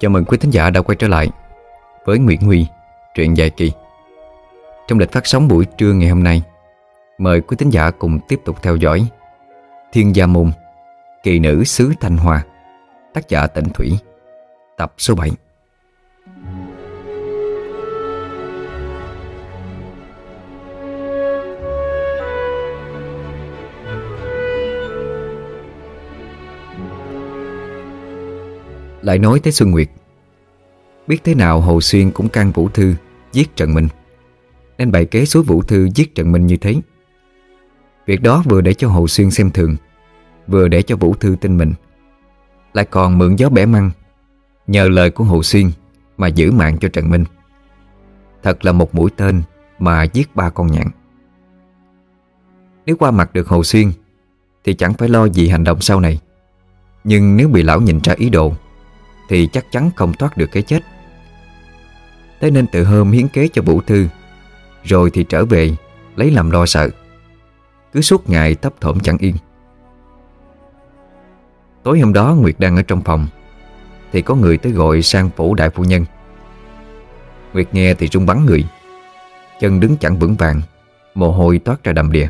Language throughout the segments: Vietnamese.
Chào mừng quý thính giả đã quay trở lại với Nguyễn Huy, truyện dài kỳ. Trong lịch phát sóng buổi trưa ngày hôm nay, mời quý thính giả cùng tiếp tục theo dõi Thiên Gia Môn, Kỳ Nữ xứ Thanh Hoa, tác giả Tịnh Thủy, tập số 7. Lại nói tới Xuân Nguyệt. Biết thế nào Hồ Xuyên cũng can Vũ Thư Giết Trần Minh. Nên bày kế số Vũ Thư giết Trần Minh như thế. Việc đó vừa để cho Hồ Xuyên xem thường, Vừa để cho Vũ Thư tin mình. Lại còn mượn gió bẻ măng, Nhờ lời của Hồ Xuyên Mà giữ mạng cho Trần Minh. Thật là một mũi tên Mà giết ba con nhạn. Nếu qua mặt được Hồ Xuyên, Thì chẳng phải lo gì hành động sau này. Nhưng nếu bị lão nhìn ra ý đồ thì chắc chắn không thoát được cái chết. Thế nên tự hôm hiến kế cho Vũ Thư, Rồi thì trở về, Lấy làm lo sợ. Cứ suốt ngày thấp thỏm chẳng yên. Tối hôm đó Nguyệt đang ở trong phòng, Thì có người tới gọi sang phủ đại phu nhân. Nguyệt nghe thì rung bắn người, Chân đứng chẳng vững vàng, Mồ hôi toát ra đầm đìa.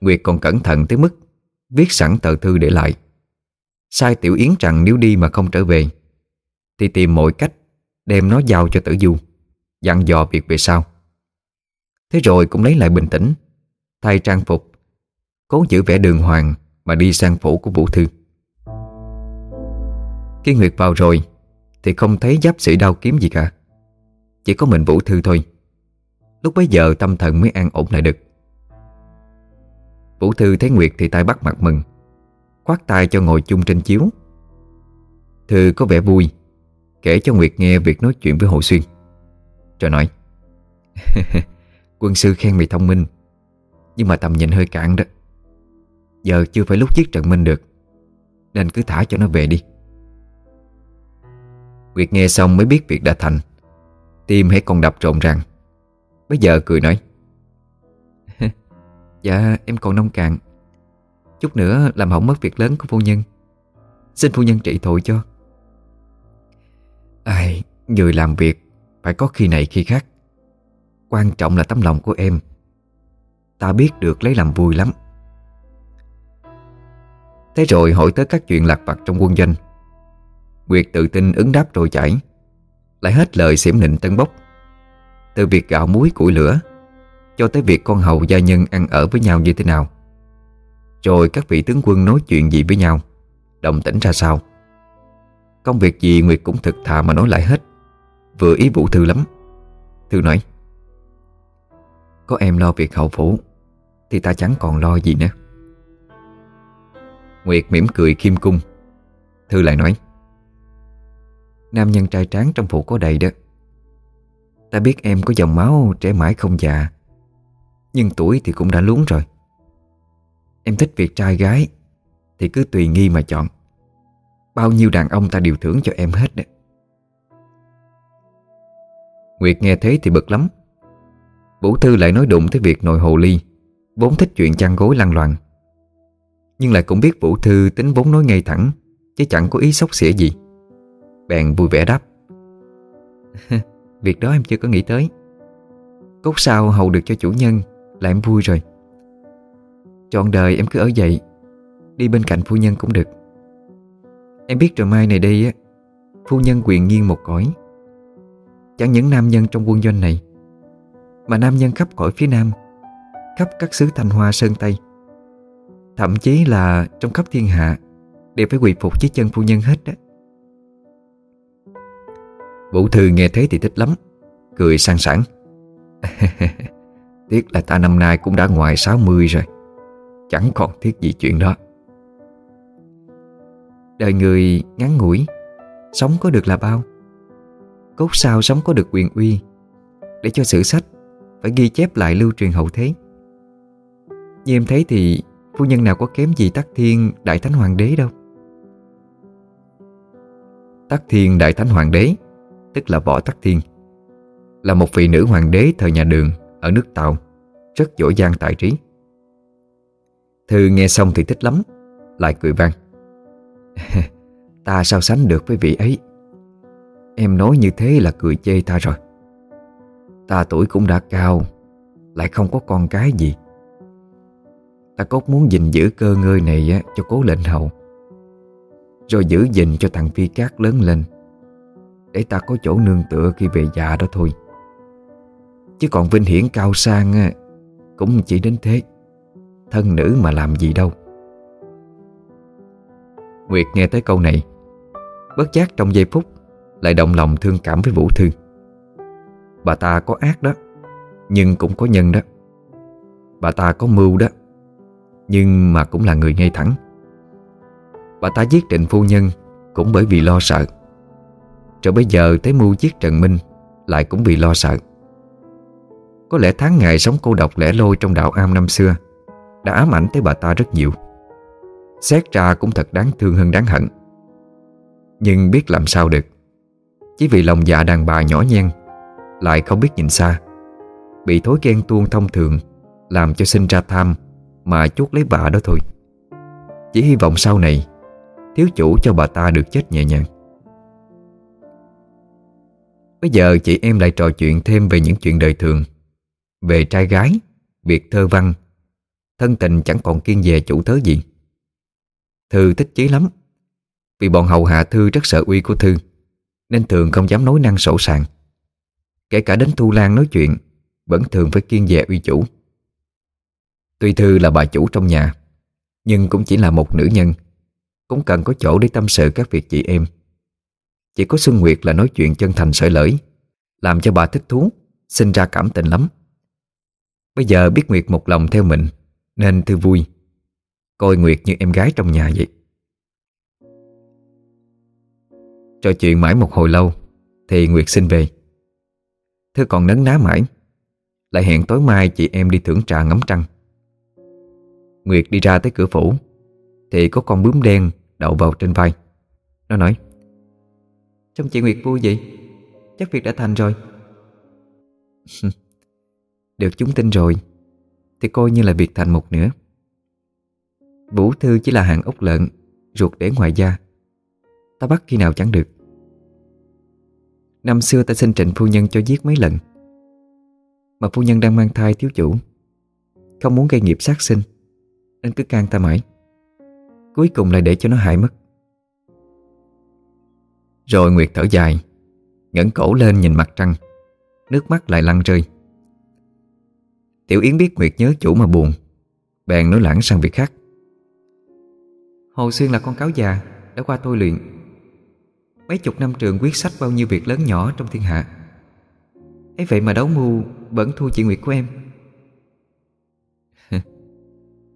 Nguyệt còn cẩn thận tới mức Viết sẵn tờ thư để lại. Sai Tiểu Yến rằng nếu đi mà không trở về, Thì tìm mọi cách Đem nó giao cho tử du, Dặn dò việc về sau. Thế rồi cũng lấy lại bình tĩnh, Thay trang phục, Cố giữ vẻ đường hoàng Mà đi sang phủ của Vũ Thư. Khi Nguyệt vào rồi, Thì không thấy giáp sĩ đau kiếm gì cả, Chỉ có mình Vũ Thư thôi. Lúc bấy giờ tâm thần mới an ổn lại được. Vũ Thư thấy Nguyệt thì tay bắt mặt mừng. Khoát tay cho ngồi chung trên chiếu. Thư có vẻ vui, Kể cho Nguyệt nghe việc nói chuyện với Hồ Xuyên. Rồi nói, Quân sư khen mày thông minh, Nhưng mà tầm nhìn hơi cạn đó. Giờ chưa phải lúc giết Trần Minh được, Nên cứ thả cho nó về đi. Nguyệt nghe xong mới biết việc đã thành. Tim hãy còn đập rộn ràng. Bây giờ cười nói Dạ em còn nông cạn Chút nữa làm hỏng mất việc lớn của phu nhân. Xin phu nhân trị tội cho. Ai, người làm việc Phải có khi này khi khác. Quan trọng là tấm lòng của em. Ta biết được lấy làm vui lắm. Thế rồi hỏi tới các chuyện lạc vặt trong quân doanh. Nguyệt tự tin ứng đáp rồi chảy Lại hết lời xỉm nịnh tân bốc. Từ việc gạo muối củi lửa Cho tới việc con hầu gia nhân ăn ở với nhau như thế nào rồi các vị tướng quân nói chuyện gì với nhau? Đồng tĩnh ra sao? Công việc gì Nguyệt cũng thực thà mà nói lại hết. Vừa ý Vũ Thư lắm. Thư nói, Có em lo việc hậu phủ, Thì ta chẳng còn lo gì nữa. Nguyệt mỉm cười khiêm cung. Thư lại nói, Nam nhân trai tráng trong phủ có đầy đó. Ta biết em có dòng máu trẻ mãi không già, Nhưng tuổi thì cũng đã luống rồi. Em thích việc trai gái, Thì cứ tùy nghi mà chọn. Bao nhiêu đàn ông ta đều thưởng cho em hết đấy. Nguyệt nghe thế thì bực lắm. Vũ Thư lại nói đụng tới việc nội hồ ly, Vốn thích chuyện chăn gối lăn loàn. Nhưng lại cũng biết Vũ Thư tính vốn nói ngay thẳng, Chứ chẳng có ý sốc xỉa gì. Bèn vui vẻ đáp. Việc đó em chưa có nghĩ tới. Cốt sao hầu được cho chủ nhân, Là em vui rồi chọn đời em cứ ở dậy Đi bên cạnh phu nhân cũng được. Em biết rồi mai này đây á, Phu nhân quyền nghiêng một cõi. Chẳng những nam nhân trong quân doanh này, Mà nam nhân khắp cõi phía nam, Khắp các xứ Thanh Hoa, Sơn Tây. Thậm chí là trong khắp thiên hạ Đều phải quỳ phục dưới chân phu nhân hết đó Vũ Thư nghe thế thì thích lắm, Cười sang sảng Tiếc là ta năm nay cũng đã ngoài 60 rồi. Chẳng còn thiết gì chuyện đó. Đời người ngắn ngủi, Sống có được là bao? Cốt sao sống có được quyền uy? Để cho sử sách Phải ghi chép lại lưu truyền hậu thế. Như em thấy thì Phu nhân nào có kém gì Tắc Thiên, Đại Thánh Hoàng đế đâu? Tắc Thiên, Đại Thánh Hoàng đế, Tức là Võ Tắc Thiên, Là một vị nữ hoàng đế thời nhà đường Ở nước Tàu, Rất giỏi giang tài trí. Thư nghe xong thì thích lắm Lại cười vang. Ta sao sánh được với vị ấy. Em nói như thế là cười chê ta rồi. Ta tuổi cũng đã cao Lại không có con cái gì. Ta cốt muốn gìn giữ cơ ngơi này á, cho cố lệnh hậu Rồi giữ gìn cho thằng Phi Cát lớn lên Để ta có chỗ nương tựa khi về già đó thôi. Chứ còn vinh hiển cao sang á, Cũng chỉ đến thế. Thân nữ mà làm gì đâu. Nguyệt nghe tới câu này, Bất giác trong giây phút Lại động lòng thương cảm với Vũ Thư. Bà ta có ác đó, Nhưng cũng có nhân đó. Bà ta có mưu đó, Nhưng mà cũng là người ngay thẳng. Bà ta giết Trịnh Phu Nhân Cũng bởi vì lo sợ. Rồi bây giờ tới mưu giết Trần Minh Lại cũng vì lo sợ. Có lẽ tháng ngày sống cô độc lẻ loi Trong đạo am năm xưa đã ám ảnh tới bà ta rất nhiều. Xét ra cũng thật đáng thương hơn đáng hận. Nhưng biết làm sao được. Chỉ vì lòng dạ đàn bà nhỏ nhen Lại không biết nhìn xa. Bị thối ghen tuông thông thường Làm cho sinh ra tham Mà chuốt lấy bà đó thôi. Chỉ hy vọng sau này Thiếu chủ cho bà ta được chết nhẹ nhàng. Bây giờ chị em lại trò chuyện thêm về những chuyện đời thường. Về trai gái, việc thơ văn Thân tình chẳng còn kiên dè chủ thớ gì. Thư thích chí lắm, Vì bọn hầu hạ Thư rất sợ uy của Thư, Nên thường không dám nói năng sổ sàng. Kể cả đến Thu Lan nói chuyện, Vẫn thường phải kiên dè uy chủ. Tuy Thư là bà chủ trong nhà, Nhưng cũng chỉ là một nữ nhân, Cũng cần có chỗ để tâm sự các việc chị em. Chỉ có Xuân Nguyệt là nói chuyện chân thành sợi lỡi Làm cho bà thích thú, Sinh ra cảm tình lắm. Bây giờ biết Nguyệt một lòng theo mình nên Thư vui. Coi Nguyệt như em gái trong nhà vậy. Trò chuyện mãi một hồi lâu, Thì Nguyệt xin về. Thư còn nấn ná mãi. Lại hẹn tối mai chị em đi thưởng trà ngắm trăng. Nguyệt đi ra tới cửa phủ, Thì có con bướm đen đậu vào trên vai. Nó nói, Trông chị Nguyệt vui vậy. Chắc việc đã thành rồi. Được chúng tin rồi. Thì coi như là việc thành một nữa. Vũ Thư chỉ là hàng ốc lợn, Ruột để ngoài da. Ta bắt khi nào chẳng được. Năm xưa ta xin trịnh phu nhân cho giết mấy lần. Mà phu nhân đang mang thai thiếu chủ. Không muốn gây nghiệp sát sinh, Nên cứ can ta mãi. Cuối cùng lại để cho nó hại mất. Rồi Nguyệt thở dài, ngẩng cổ lên nhìn mặt trăng. Nước mắt lại lăn rơi. Tiểu Yến biết Nguyệt nhớ chủ mà buồn. Bèn nói lãng sang việc khác. Hồ Xuyên là con cáo già Đã qua tôi luyện. Mấy chục năm trường quyết sách bao nhiêu việc lớn nhỏ trong thiên hạ. Ấy vậy mà đấu mưu Vẫn thua chị Nguyệt của em.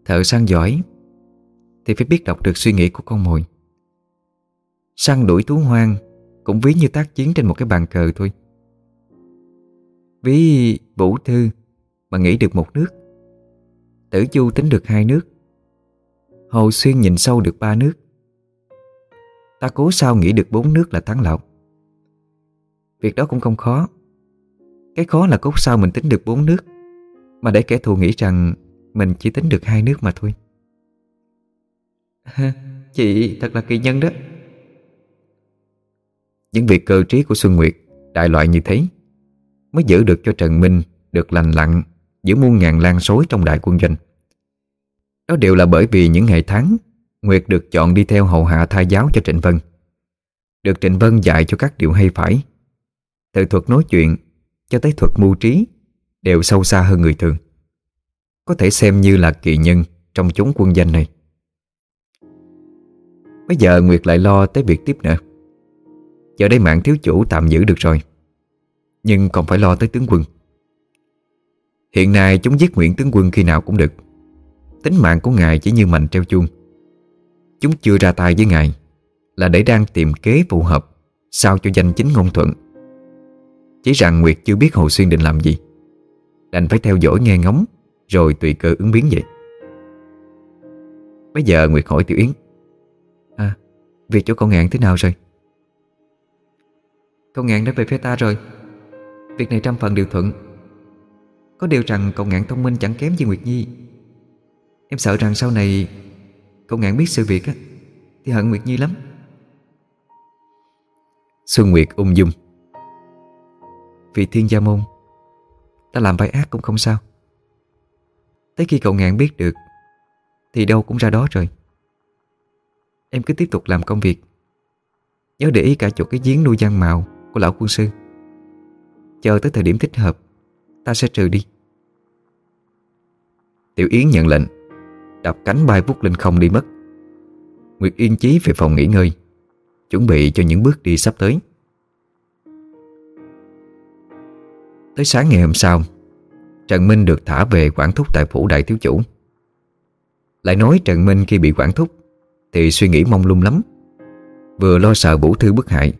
Thợ săn giỏi Thì phải biết đọc được suy nghĩ của con mồi. Săn đuổi thú hoang Cũng ví như tác chiến trên một cái bàn cờ thôi. Ví Vũ Thư mà nghĩ được một nước. Tử chu tính được hai nước. Hồ Xuyên nhìn sâu được ba nước. Ta cố sao nghĩ được bốn nước là thắng lộc Việc đó cũng không khó. Cái khó là cốt sao mình tính được bốn nước, Mà để kẻ thù nghĩ rằng Mình chỉ tính được hai nước mà thôi. Chị, thật là kỳ nhân đó. Những việc cơ trí của Xuân Nguyệt Đại loại như thế Mới giữ được cho Trần Minh Được lành lặn Giữa muôn ngàn lan sối trong đại quân doanh. Đó đều là bởi vì những ngày tháng, Nguyệt được chọn đi theo hầu hạ thai giáo cho Trịnh Vân. Được Trịnh Vân dạy cho các điều hay phải, Từ thuật nói chuyện cho tới thuật mưu trí Đều sâu xa hơn người thường. Có thể xem như là kỳ nhân trong chúng quân danh này. Bây giờ Nguyệt lại lo tới việc tiếp nữa Giờ đây mạng thiếu chủ tạm giữ được rồi, Nhưng còn phải lo tới tướng quân. Hiện nay chúng giết Nguyễn tướng quân khi nào cũng được. Tính mạng của ngài chỉ như mảnh treo chuông. Chúng chưa ra tay với ngài Là để đang tìm kế phù hợp Sao cho danh chính ngôn thuận. Chỉ rằng Nguyệt chưa biết Hồ Xuyên định làm gì. Đành phải theo dõi nghe ngóng Rồi tùy cơ ứng biến vậy. Bây giờ Nguyệt hỏi Tiểu Yến À Việc chỗ con ngạn thế nào rồi? Con ngạn đã về phía ta rồi. Việc này trăm phần đều thuận. Có điều rằng cậu ngạn thông minh chẳng kém gì Nguyệt Nhi. Em sợ rằng sau này Cậu ngạn biết sự việc á Thì hận Nguyệt Nhi lắm. Xuân Nguyệt ung dung. Vì thiên gia môn Ta làm vai ác cũng không sao. Tới khi cậu ngạn biết được Thì đâu cũng ra đó rồi. Em cứ tiếp tục làm công việc. Nhớ để ý cả chỗ cái giếng nuôi giang màu Của lão quân sư. Chờ tới thời điểm thích hợp Ta sẽ trừ đi. Tiểu Yến nhận lệnh Đập cánh bay vút lên không đi mất. Nguyệt Yên Chí về phòng nghỉ ngơi, Chuẩn bị cho những bước đi sắp tới. Tới sáng ngày hôm sau, Trần Minh được thả về quản thúc tại phủ đại thiếu chủ. Lại nói Trần Minh khi bị quản thúc, Thì suy nghĩ mong lung lắm. Vừa lo sợ Vũ Thư bức hại,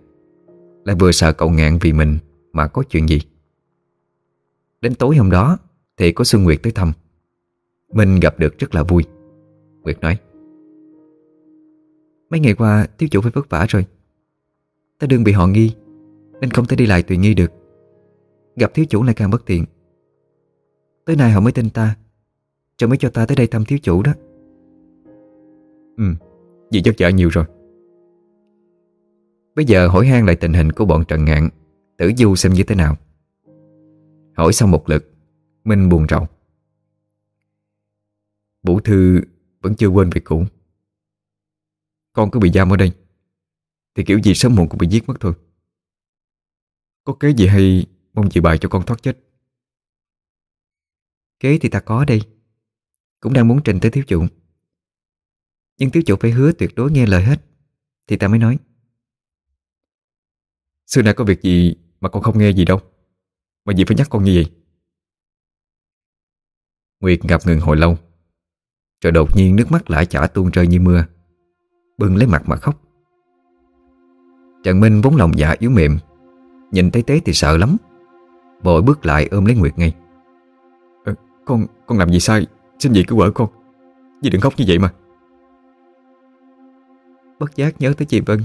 Lại vừa sợ cậu ngạn vì mình Mà có chuyện gì. Đến tối hôm đó Thì có Xuân Nguyệt tới thăm. Minh gặp được rất là vui. Nguyệt nói, Mấy ngày qua thiếu chủ phải vất vả rồi. Ta đừng bị họ nghi, Nên không thể đi lại tùy nghi được. Gặp thiếu chủ lại càng bất tiện. Tới nay họ mới tin ta, Rồi mới cho ta tới đây thăm thiếu chủ đó. Ừ Vì chắc chở nhiều rồi. Bây giờ hỏi han lại tình hình của bọn Trần Ngạn, Tử Du xem như thế nào. Hỏi xong một lượt Minh buồn rầu. Vũ Thư vẫn chưa quên việc cũ. Con cứ bị giam ở đây, Thì kiểu gì sớm muộn cũng bị giết mất thôi. Có kế gì hay Mong chị bài cho con thoát chết? Kế thì ta có đây, Cũng đang muốn trình tới thiếu chủ. Nhưng thiếu chủ phải hứa tuyệt đối nghe lời hết, Thì ta mới nói. Xưa nay có việc gì Mà con không nghe gì đâu. Mà gì phải nhắc con như vậy. Nguyệt ngập ngừng hồi lâu Rồi đột nhiên nước mắt lã chả tuôn rơi như mưa Bưng lấy mặt mà khóc. Trần Minh vốn lòng dạ yếu mềm Nhìn thấy tế thì sợ lắm Vội bước lại ôm lấy Nguyệt ngay. À, Con con làm gì sai? Xin gì cứ quở con. Dì đừng khóc như vậy mà. Bất giác nhớ tới chị Vân.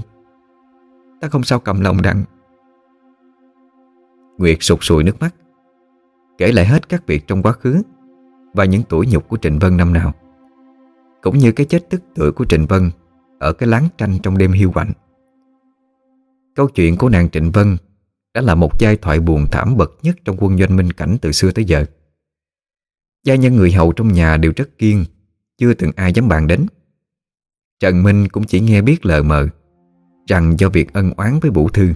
Ta không sao cầm lòng đặng Nguyệt sụt sùi nước mắt. Kể lại hết các việc trong quá khứ Và những tuổi nhục của Trịnh Vân năm nào, Cũng như cái chết tức tưởi của Trịnh Vân Ở cái láng tranh trong đêm hiu quạnh. Câu chuyện của nàng Trịnh Vân Đã là một giai thoại buồn thảm bậc nhất Trong quân doanh minh cảnh từ xưa tới giờ. Gia nhân người hầu trong nhà đều rất kiên, Chưa từng ai dám bàn đến. Trần Minh cũng chỉ nghe biết lờ mờ Rằng do việc ân oán với Vũ Thư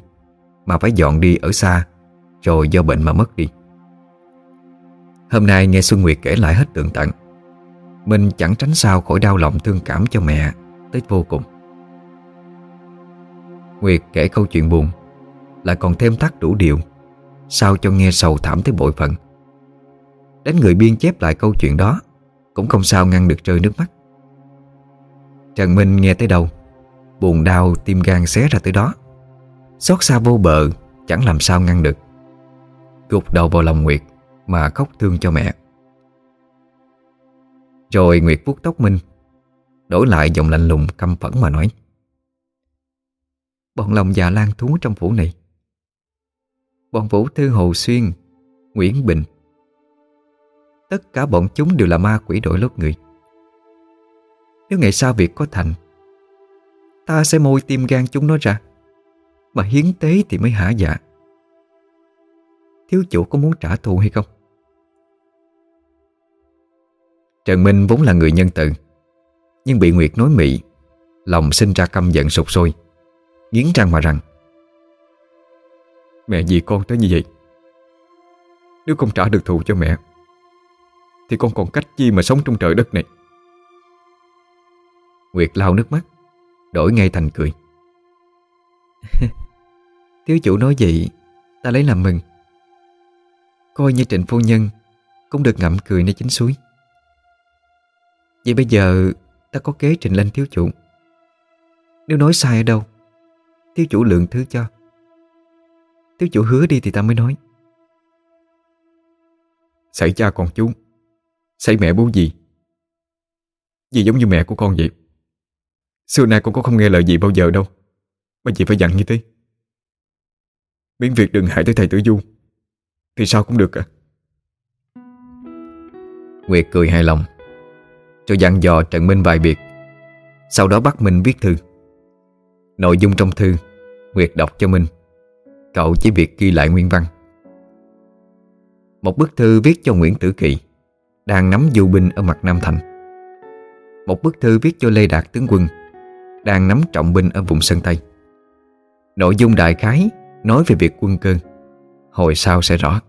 Mà phải dọn đi ở xa rồi do bệnh mà mất đi. Hôm nay nghe Xuân Nguyệt kể lại hết tường tận. Mình chẳng tránh sao khỏi đau lòng thương cảm cho mẹ Tới vô cùng. Nguyệt kể câu chuyện buồn, Lại còn thêm thắt đủ điều, Sao cho nghe sầu thảm tới bội phận. Đến người biên chép lại câu chuyện đó, Cũng không sao ngăn được rơi nước mắt. Trần Minh nghe tới đâu, Buồn đau tim gan xé ra tới đó. Xót xa vô bờ, Chẳng làm sao ngăn được. Gục đầu vào lòng Nguyệt Mà khóc thương cho mẹ. Rồi Nguyệt vuốt tóc Minh, Đổi lại giọng lạnh lùng căm phẫn mà nói, Bọn lòng già lan thú trong phủ này, Bọn Vũ Thư Hồ Xuyên, Nguyễn Bình, Tất cả bọn chúng đều là ma quỷ đổi lốt người. Nếu ngày sau việc có thành, Ta sẽ môi tim gan chúng nó ra, Mà hiến tế thì mới hả dạ. Thiếu chủ có muốn trả thù hay không? Trần Minh vốn là người nhân từ, Nhưng bị Nguyệt nói mị, Lòng sinh ra căm giận sục sôi, Nghiến răng mà rằng, Mẹ vì con tới như vậy, Nếu không trả được thù cho mẹ, Thì con còn cách chi mà sống trong trời đất này Nguyệt lau nước mắt, Đổi ngay thành cười. Thiếu chủ nói vậy, Ta lấy làm mừng Coi như trịnh phu nhân Cũng được ngậm cười nơi chính suối. Vậy bây giờ Ta có kế trình lên thiếu chủ. Nếu nói sai ở đâu, Thiếu chủ lượng thứ cho. Thiếu chủ hứa đi thì ta mới nói. Xảy cha con chú, Xảy mẹ bố gì? Gì giống như mẹ của con vậy? Xưa nay con có không nghe lời gì bao giờ đâu, Mà chị phải dặn như thế. Miễn việc đừng hại tới thầy tử du. Thì sao cũng được à Nguyệt cười hài lòng, Rồi dặn dò Trần Minh vài việc, Sau đó bắt Minh viết thư. Nội dung trong thư, Nguyệt đọc cho Minh. Cậu chỉ việc ghi lại nguyên văn. Một bức thư viết cho Nguyễn Tử Kỳ, Đang nắm du binh ở mặt Nam Thành. Một bức thư viết cho Lê Đạt tướng quân, Đang nắm trọng binh ở vùng Sơn Tây. Nội dung đại khái Nói về việc quân cơn. Hồi sau sẽ rõ.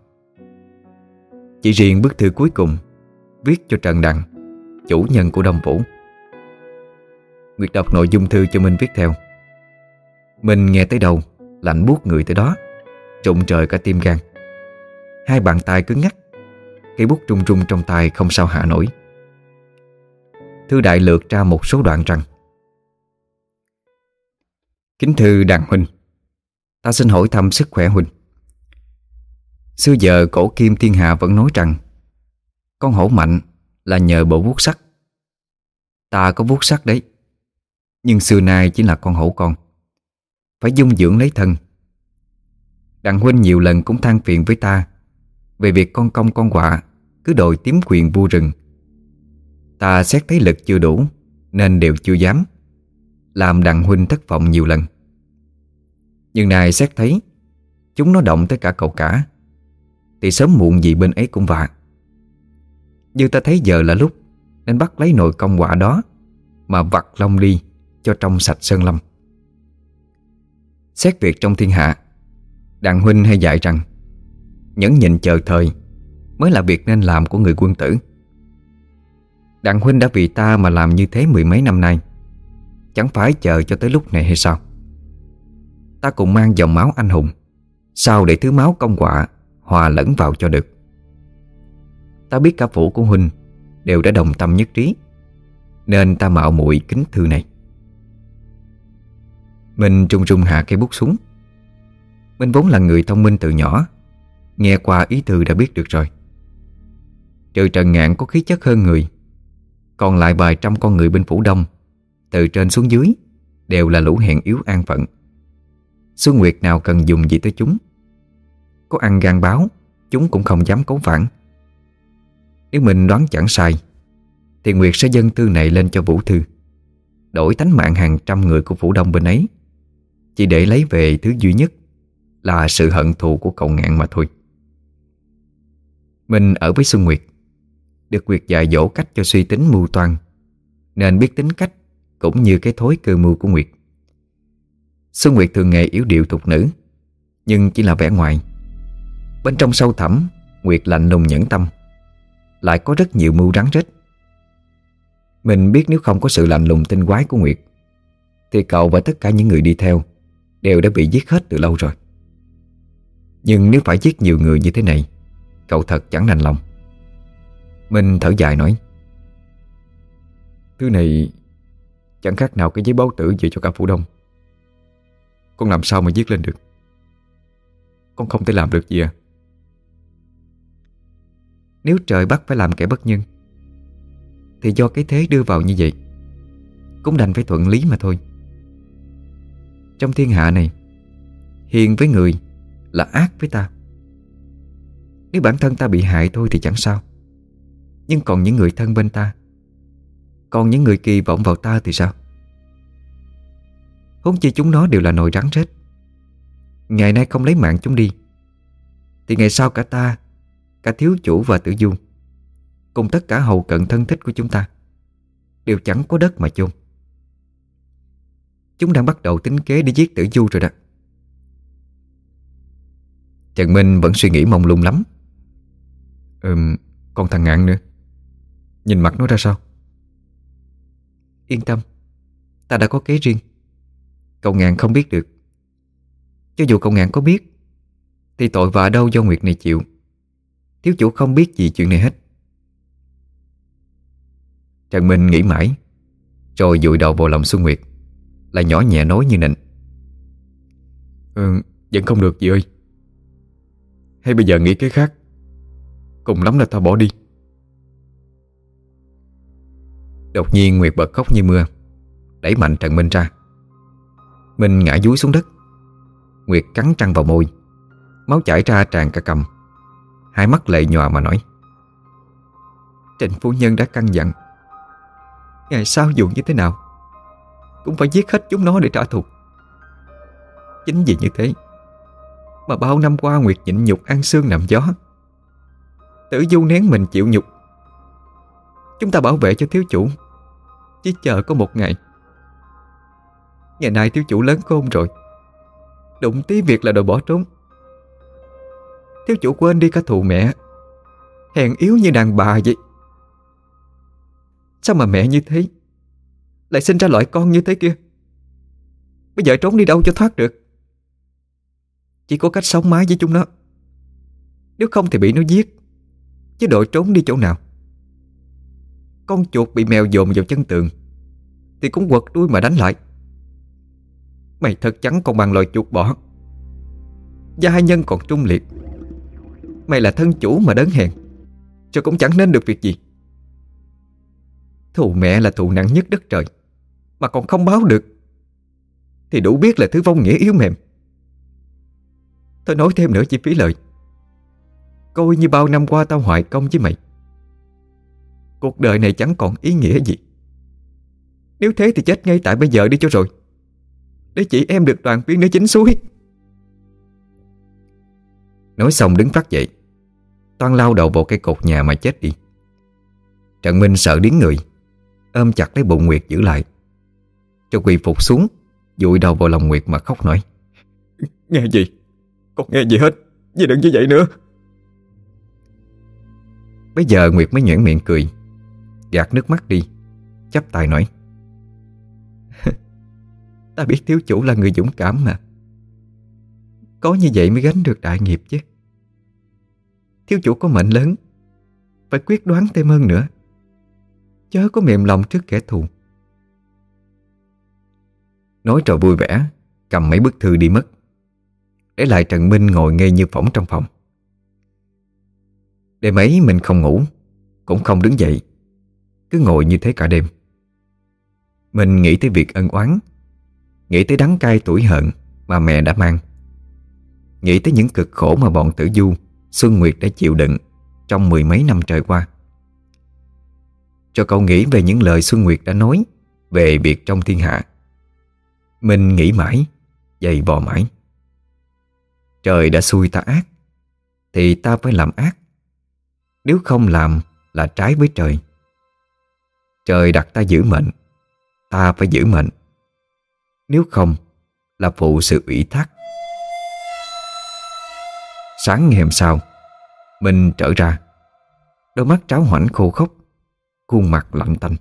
Chỉ riêng bức thư cuối cùng Viết cho Trần Đằng, Chủ nhân của Đông Vũ. Nguyệt đọc nội dung thư cho Minh viết theo. Minh nghe tới đầu Lạnh buốt người tới đó, Trụng trời cả tim gan. Hai bàn tay cứng ngắt Cây bút trung trung trong tay không sao hạ nổi. Thư đại lược ra một số đoạn rằng, Kính thư đàn huynh, Ta xin hỏi thăm sức khỏe huynh. Xưa giờ cổ kim thiên hạ vẫn nói rằng, Con hổ mạnh là nhờ bộ vuốt sắt. Ta có vuốt sắt đấy, Nhưng xưa nay chỉ là con hổ con. Phải dung dưỡng lấy thân. Đặng huynh nhiều lần cũng than phiền với ta Về việc con công con quạ Cứ đòi tiếm quyền vua rừng. Ta xét thấy lực chưa đủ Nên đều chưa dám Làm đặng huynh thất vọng nhiều lần. Nhưng này xét thấy Chúng nó động tới cả cậu cả. Thì sớm muộn gì bên ấy cũng vạ Như ta thấy giờ là lúc Nên bắt lấy nồi công quả đó Mà vặt lông đi Cho trong sạch sơn lâm. Xét việc trong thiên hạ, Đặng huynh hay dạy rằng, Nhẫn nhịn chờ thời Mới là việc nên làm của người quân tử. Đặng huynh đã vì ta mà làm như thế mười mấy năm nay, Chẳng phải chờ cho tới lúc này hay sao? Ta cùng mang dòng máu anh hùng, Sao để thứ máu công quả? Hòa lẫn vào cho được. Ta biết cả phủ của huynh Đều đã đồng tâm nhất trí, Nên ta mạo muội kính thư này. Mình trung trung hạ cây bút xuống. Minh vốn là người thông minh từ nhỏ, Nghe qua ý thư đã biết được rồi. Trừ Trần Ngạn có khí chất hơn người, Còn lại vài trăm con người bên phủ đông, Từ trên xuống dưới, Đều là lũ hèn yếu an phận. Xuân Nguyệt nào cần dùng gì tới chúng? Có ăn gan báo, Chúng cũng không dám cấu phản. Nếu mình đoán chẳng sai, Thì Nguyệt sẽ dâng thư này lên cho Vũ Thư, Đổi tánh mạng hàng trăm người của Vũ Đông bên ấy. Chỉ để lấy về thứ duy nhất Là sự hận thù của cậu ngạn mà thôi. Mình ở với Xuân Nguyệt, Được Nguyệt dạy dỗ cách cho suy tính mưu toan, Nên biết tính cách Cũng như cái thói cơ mưu của Nguyệt. Xuân Nguyệt thường ngày yếu điệu thục nữ, Nhưng chỉ là vẻ ngoài. Bên trong sâu thẳm, Nguyệt lạnh lùng nhẫn tâm. Lại có rất nhiều mưu rắn rết. Mình biết nếu không có sự lạnh lùng tinh quái của Nguyệt, Thì cậu và tất cả những người đi theo Đều đã bị giết hết từ lâu rồi. Nhưng nếu phải giết nhiều người như thế này, Cậu thật chẳng đành lòng. Mình thở dài nói, Thứ này Chẳng khác nào cái giấy báo tử về cho cả phủ đông. Con làm sao mà viết lên được? Con không thể làm được gì à? Nếu trời bắt phải làm kẻ bất nhân, Thì do cái thế đưa vào như vậy, Cũng đành phải thuận lý mà thôi. Trong thiên hạ này, Hiền với người Là ác với ta. Nếu bản thân ta bị hại thôi thì chẳng sao. Nhưng còn những người thân bên ta, Còn những người kỳ vọng vào ta thì sao? Huống chi chúng nó đều là nồi rắn rết. Ngày nay không lấy mạng chúng đi, Thì ngày sau cả ta Cả thiếu chủ và tử dung Cùng tất cả hầu cận thân thích của chúng ta. Đều chẳng có đất mà chôn. Chúng đang bắt đầu tính kế để giết tử du rồi đó. Trần Minh vẫn suy nghĩ mông lung lắm. Ừm, còn thằng ngạn nữa. Nhìn mặt nó ra sao? Yên tâm Ta đã có kế riêng. Cậu ngạn không biết được. Cho dù cậu ngạn có biết Thì tội vạ đâu do Nguyệt này chịu. Thiếu chủ không biết gì chuyện này hết. Trần Minh nghĩ mãi Rồi dụi đầu vào lòng Xuân Nguyệt Lại nhỏ nhẹ nói như nịnh. Ừ, vẫn không được chị ơi. Hay bây giờ nghĩ cái khác Cùng lắm là ta bỏ đi. Đột nhiên Nguyệt bật khóc như mưa Đẩy mạnh Trần Minh ra. Minh ngã dúi xuống đất. Nguyệt cắn trăng vào môi Máu chảy ra tràn cả cầm Hai mắt lệ nhòa mà nói. Trịnh phu nhân đã căn dặn, Ngày sau dù như thế nào, Cũng phải giết hết chúng nó để trả thù. Chính vì như thế Mà bao năm qua Nguyệt nhịn nhục ăn xương nằm gió. Tử du nén mình chịu nhục. Chúng ta bảo vệ cho thiếu chủ, Chỉ chờ có một ngày. Ngày nay thiếu chủ lớn khôn rồi. Đụng tí việc là đòi bỏ trốn. Thiếu chủ quên đi cả thù mẹ. Hèn yếu như đàn bà vậy. Sao mà mẹ như thế? Lại sinh ra loại con như thế kia? Bây giờ trốn đi đâu cho thoát được? Chỉ có cách sống mái với chúng nó. Nếu không thì bị nó giết. Chứ đội trốn đi chỗ nào? Con chuột bị mèo dồn vào chân tường, Thì cũng quật đuôi mà đánh lại. Mày thật chắn còn bằng loài chuột bỏ. Gia hai nhân còn trung liệt. Mày là thân chủ mà đớn hèn, Cho cũng chẳng nên được việc gì. Thù mẹ là thù nặng nhất đất trời, Mà còn không báo được, Thì đủ biết là thứ vong nghĩa yếu mềm. Tôi nói thêm nữa chỉ phí lời. Coi như bao năm qua tao hoại công với mày. Cuộc đời này chẳng còn ý nghĩa gì. Nếu thế thì chết ngay tại bây giờ đi cho rồi, Để chị em được đoàn viên nơi chính suối. Nói xong đứng phát dậy. Toan lao đầu vào cây cột nhà mà chết đi. Trần Minh sợ điếng người Ôm chặt lấy bụng Nguyệt giữ lại. Cho quỳ phục xuống Dụi đầu vào lòng Nguyệt mà khóc nói Nghe gì? Con nghe gì hết? Gì đừng như vậy nữa. Bây giờ Nguyệt mới nhuyễn miệng cười Gạt nước mắt đi Chắp tay nói Ta biết thiếu chủ là người dũng cảm mà. Có như vậy mới gánh được đại nghiệp chứ Thiếu chủ có mệnh lớn. Phải quyết đoán thêm hơn nữa. Chớ có mềm lòng trước kẻ thù. Nói trò vui vẻ, Cầm mấy bức thư đi mất. Để lại Trần Minh ngồi ngây như phỏng trong phòng. Đêm ấy mình không ngủ, Cũng không đứng dậy. Cứ ngồi như thế cả đêm. Mình nghĩ tới việc ân oán, Nghĩ tới đắng cay tuổi hận Mà mẹ đã mang. Nghĩ tới những cực khổ mà bọn tử du Xuân Nguyệt đã chịu đựng Trong mười mấy năm trời qua. Cho cậu nghĩ về những lời Xuân Nguyệt đã nói Về việc trong thiên hạ. Mình nghĩ mãi, Dày vò mãi. Trời đã xui ta ác, Thì ta phải làm ác. Nếu không làm là trái với trời. Trời đặt ta giữ mệnh, Ta phải giữ mệnh. Nếu không là phụ sự ủy thác. Sáng ngày hôm sau. Mình trở ra. Đôi mắt tráo hoảnh khô khốc, Khuôn mặt lạnh tanh.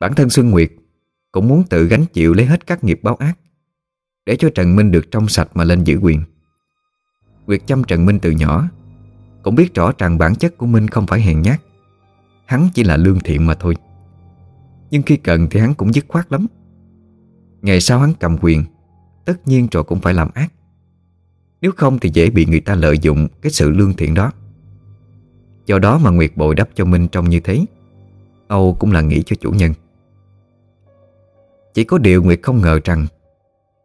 Bản thân Xuân Nguyệt Cũng muốn tự gánh chịu lấy hết các nghiệp báo ác Để cho Trần Minh được trong sạch mà lên giữ quyền. Nguyệt chăm Trần Minh từ nhỏ, Cũng biết rõ rằng bản chất của Minh không phải hèn nhát. Hắn chỉ là lương thiện mà thôi. Nhưng khi cần thì hắn cũng dứt khoát lắm. Ngày sau hắn cầm quyền, Tất nhiên rồi cũng phải làm ác nếu không thì dễ bị người ta lợi dụng Cái sự lương thiện đó. Do đó mà Nguyệt bồi đắp cho Minh trông như thế, Âu cũng là nghĩ cho chủ nhân. Chỉ có điều Nguyệt không ngờ rằng,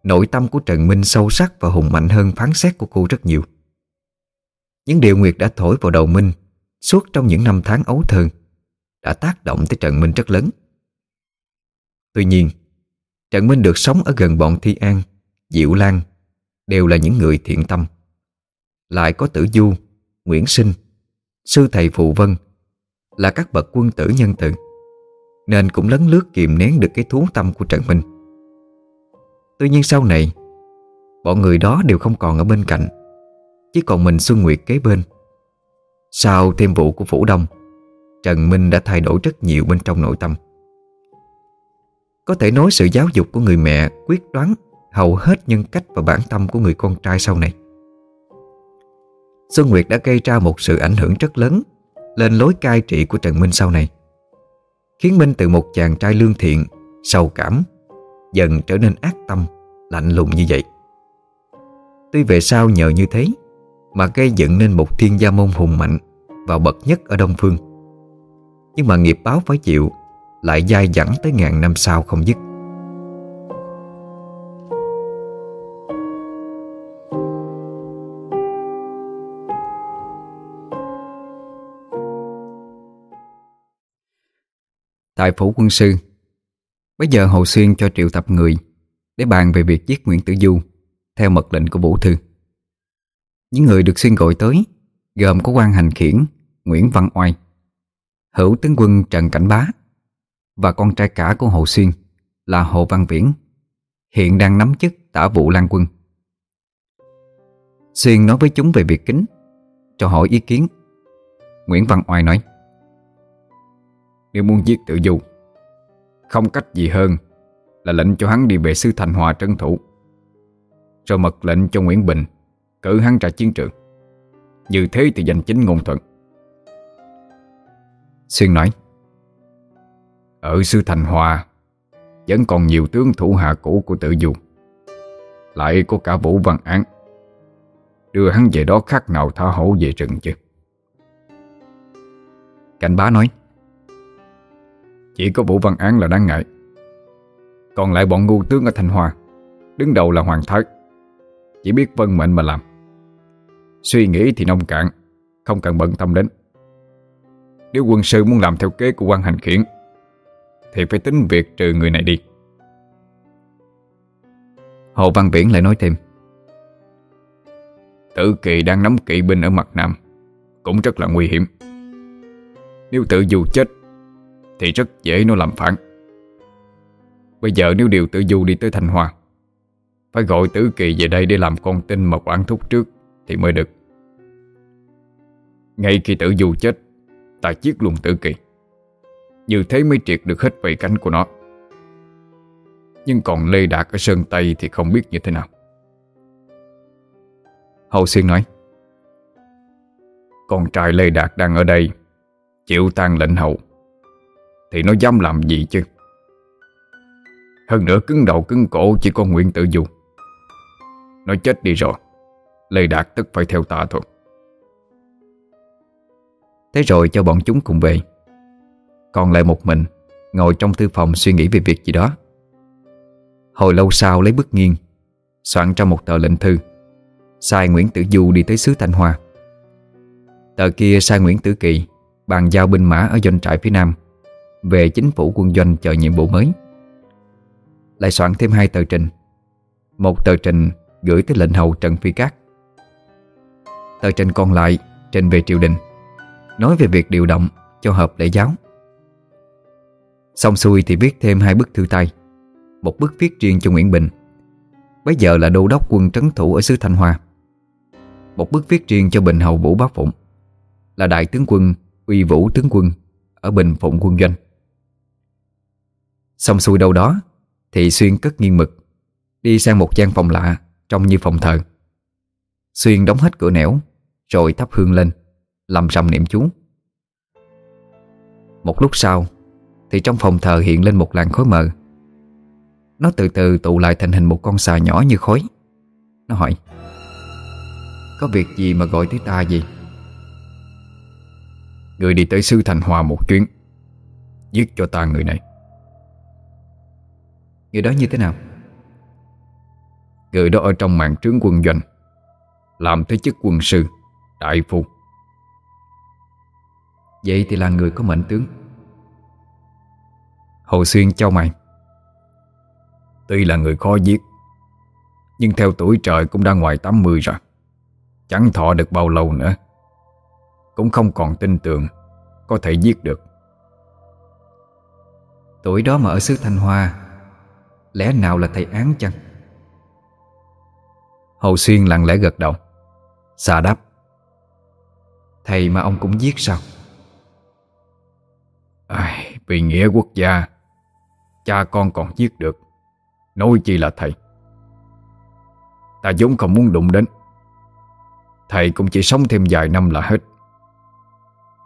Nội tâm của Trần Minh sâu sắc và hùng mạnh hơn phán xét của cô rất nhiều. Những điều Nguyệt đã thổi vào đầu Minh Suốt trong những năm tháng ấu thơ Đã tác động tới Trần Minh rất lớn. Tuy nhiên, Trần Minh được sống ở gần bọn Thi An, Diệu Lan đều là những người thiện tâm. Lại có tử du, Nguyễn Sinh, sư thầy Phụ Vân là các bậc quân tử nhân từ, nên cũng lấn lướt kìm nén được cái thú tâm của Trần Minh. Tuy nhiên sau này, bọn người đó đều không còn ở bên cạnh, chỉ còn mình Xuân Nguyệt kế bên. Sau thêm vụ của Phủ Đông, Trần Minh đã thay đổi rất nhiều bên trong nội tâm. Có thể nói sự giáo dục của người mẹ quyết đoán hầu hết nhân cách và bản tâm của người con trai sau này. Xuân Nguyệt đã gây ra một sự ảnh hưởng rất lớn lên lối cai trị của Trần Minh sau này, khiến Minh từ một chàng trai lương thiện, sâu cảm, dần trở nên ác tâm, lạnh lùng như vậy. Tuy về sau nhờ như thế mà gây dựng nên một thiên gia môn hùng mạnh và bậc nhất ở Đông Phương. Nhưng mà nghiệp báo phải chịu lại dai dẳng tới ngàn năm sau không dứt. Tại phủ quân sư. Bây giờ Hồ Xuyên cho triệu tập người Để bàn về việc giết Nguyễn Tử Du Theo mật lệnh của Vũ Thư. Những người được Xuyên gọi tới Gồm có quan hành khiển, Nguyễn Văn Oai, Hữu tướng quân Trần Cảnh Bá Và con trai cả của Hồ Xuyên Là Hồ Văn Viễn, Hiện đang nắm chức tả vụ lan quân. Xuyên nói với chúng về việc kính, Cho hỏi ý kiến. Nguyễn Văn Oai nói nếu muốn giết tự du, Không cách gì hơn Là lệnh cho hắn đi về sư Thành Hòa trấn thủ. Rồi mật lệnh cho Nguyễn Bình Cử hắn ra chiến trường. Như thế thì giành chính ngôn thuận. Xuyên nói, Ở sư Thành Hòa Vẫn còn nhiều tướng thủ hạ cũ của tự du. Lại có cả Vũ Văn Án. Đưa hắn về đó khác nào tha hổ về rừng chứ? Cảnh bá nói chỉ có Vũ Văn Án là đáng ngại. Còn lại bọn ngu tướng ở Thanh Hoa, Đứng đầu là Hoàng Thái. Chỉ biết vân mệnh mà làm. Suy nghĩ thì nông cạn, Không cần bận tâm đến. Nếu quân sư muốn làm theo kế của quan hành khiển, Thì phải tính việc trừ người này đi. Hồ Văn Viễn lại nói thêm. Tử kỳ đang nắm kỵ binh ở mặt Nam Cũng rất là nguy hiểm. Nếu tự dù chết thì rất dễ nó làm phản. Bây giờ nếu điều Tử du đi tới Thanh Hoa, Phải gọi tử kỳ về đây để làm con tin mà quản thúc trước Thì mới được. Ngay khi tử du chết, Ta giết luôn tử kỳ. Như thế mới triệt được hết vảy cánh của nó. Nhưng còn Lê Đạt ở Sơn Tây Thì không biết như thế nào. Hậu Xuyên nói, Con trai Lê Đạt đang ở đây, Chịu tan lệnh hậu. Thì nó dám làm gì chứ? Hơn nữa cứng đầu cứng cổ Chỉ có Nguyễn Tử Du Nó chết đi rồi. Lê Đạt tức phải theo ta thôi. Thế rồi cho bọn chúng cùng về. Còn lại một mình, Ngồi trong thư phòng suy nghĩ về việc gì đó. Hồi lâu sau lấy bức nghiêng, Soạn ra một tờ lệnh thư. Sai Nguyễn Tử Du đi tới xứ Thanh Hoa. Tờ kia sai Nguyễn Tử Kỳ, Bàn giao binh mã ở doanh trại phía Nam. Về chính phủ quân doanh chờ nhiệm vụ mới. Lại soạn thêm hai tờ trình. Một tờ trình gửi tới lệnh hầu Trần Phi Cát. Tờ trình còn lại trình về triều đình, Nói về việc điều động cho hợp lễ giáo. Xong xuôi thì viết thêm hai bức thư tay. Một bức viết riêng cho Nguyễn Bình. Bây giờ là đô đốc quân trấn thủ ở xứ Thanh Hoa. Một bức viết riêng cho Bình Hầu Vũ bác Phụng, Là đại tướng quân, Uy Vũ tướng quân Ở Bình Phụng quân doanh. Xong xuôi đâu đó, Thì Xuyên cất nghiêng mực, Đi sang một gian phòng lạ Trông như phòng thờ. Xuyên đóng hết cửa nẻo, Rồi thắp hương lên, Làm rầm niệm chú. Một lúc sau, Thì trong phòng thờ hiện lên một làn khói mờ. Nó từ từ tụ lại thành hình một con xà nhỏ như khói. Nó hỏi, có việc gì mà gọi tới ta gì Người đi tới sư Thành Hòa một chuyến, Giết cho ta người này. Người đó như thế nào? Người đó ở trong mạng trướng quân doanh, Làm thế chức quân sư, Đại phu. Vậy thì là người có mệnh tướng. Hồ Xuyên cho mày. Tuy là người khó giết, Nhưng theo tuổi trời cũng đã ngoài 80 rồi. Chẳng thọ được bao lâu nữa, Cũng không còn tin tưởng Có thể giết được. Tuổi đó mà ở xứ Thanh Hoa Lẽ nào là thầy án chăng? Hồ Xuyên lặng lẽ gật đầu. Xà đáp. Thầy mà ông cũng giết sao? Ai, Vì nghĩa quốc gia Cha con còn giết được. Nói chi là thầy? Ta vốn không muốn đụng đến. Thầy cũng chỉ sống thêm vài năm là hết.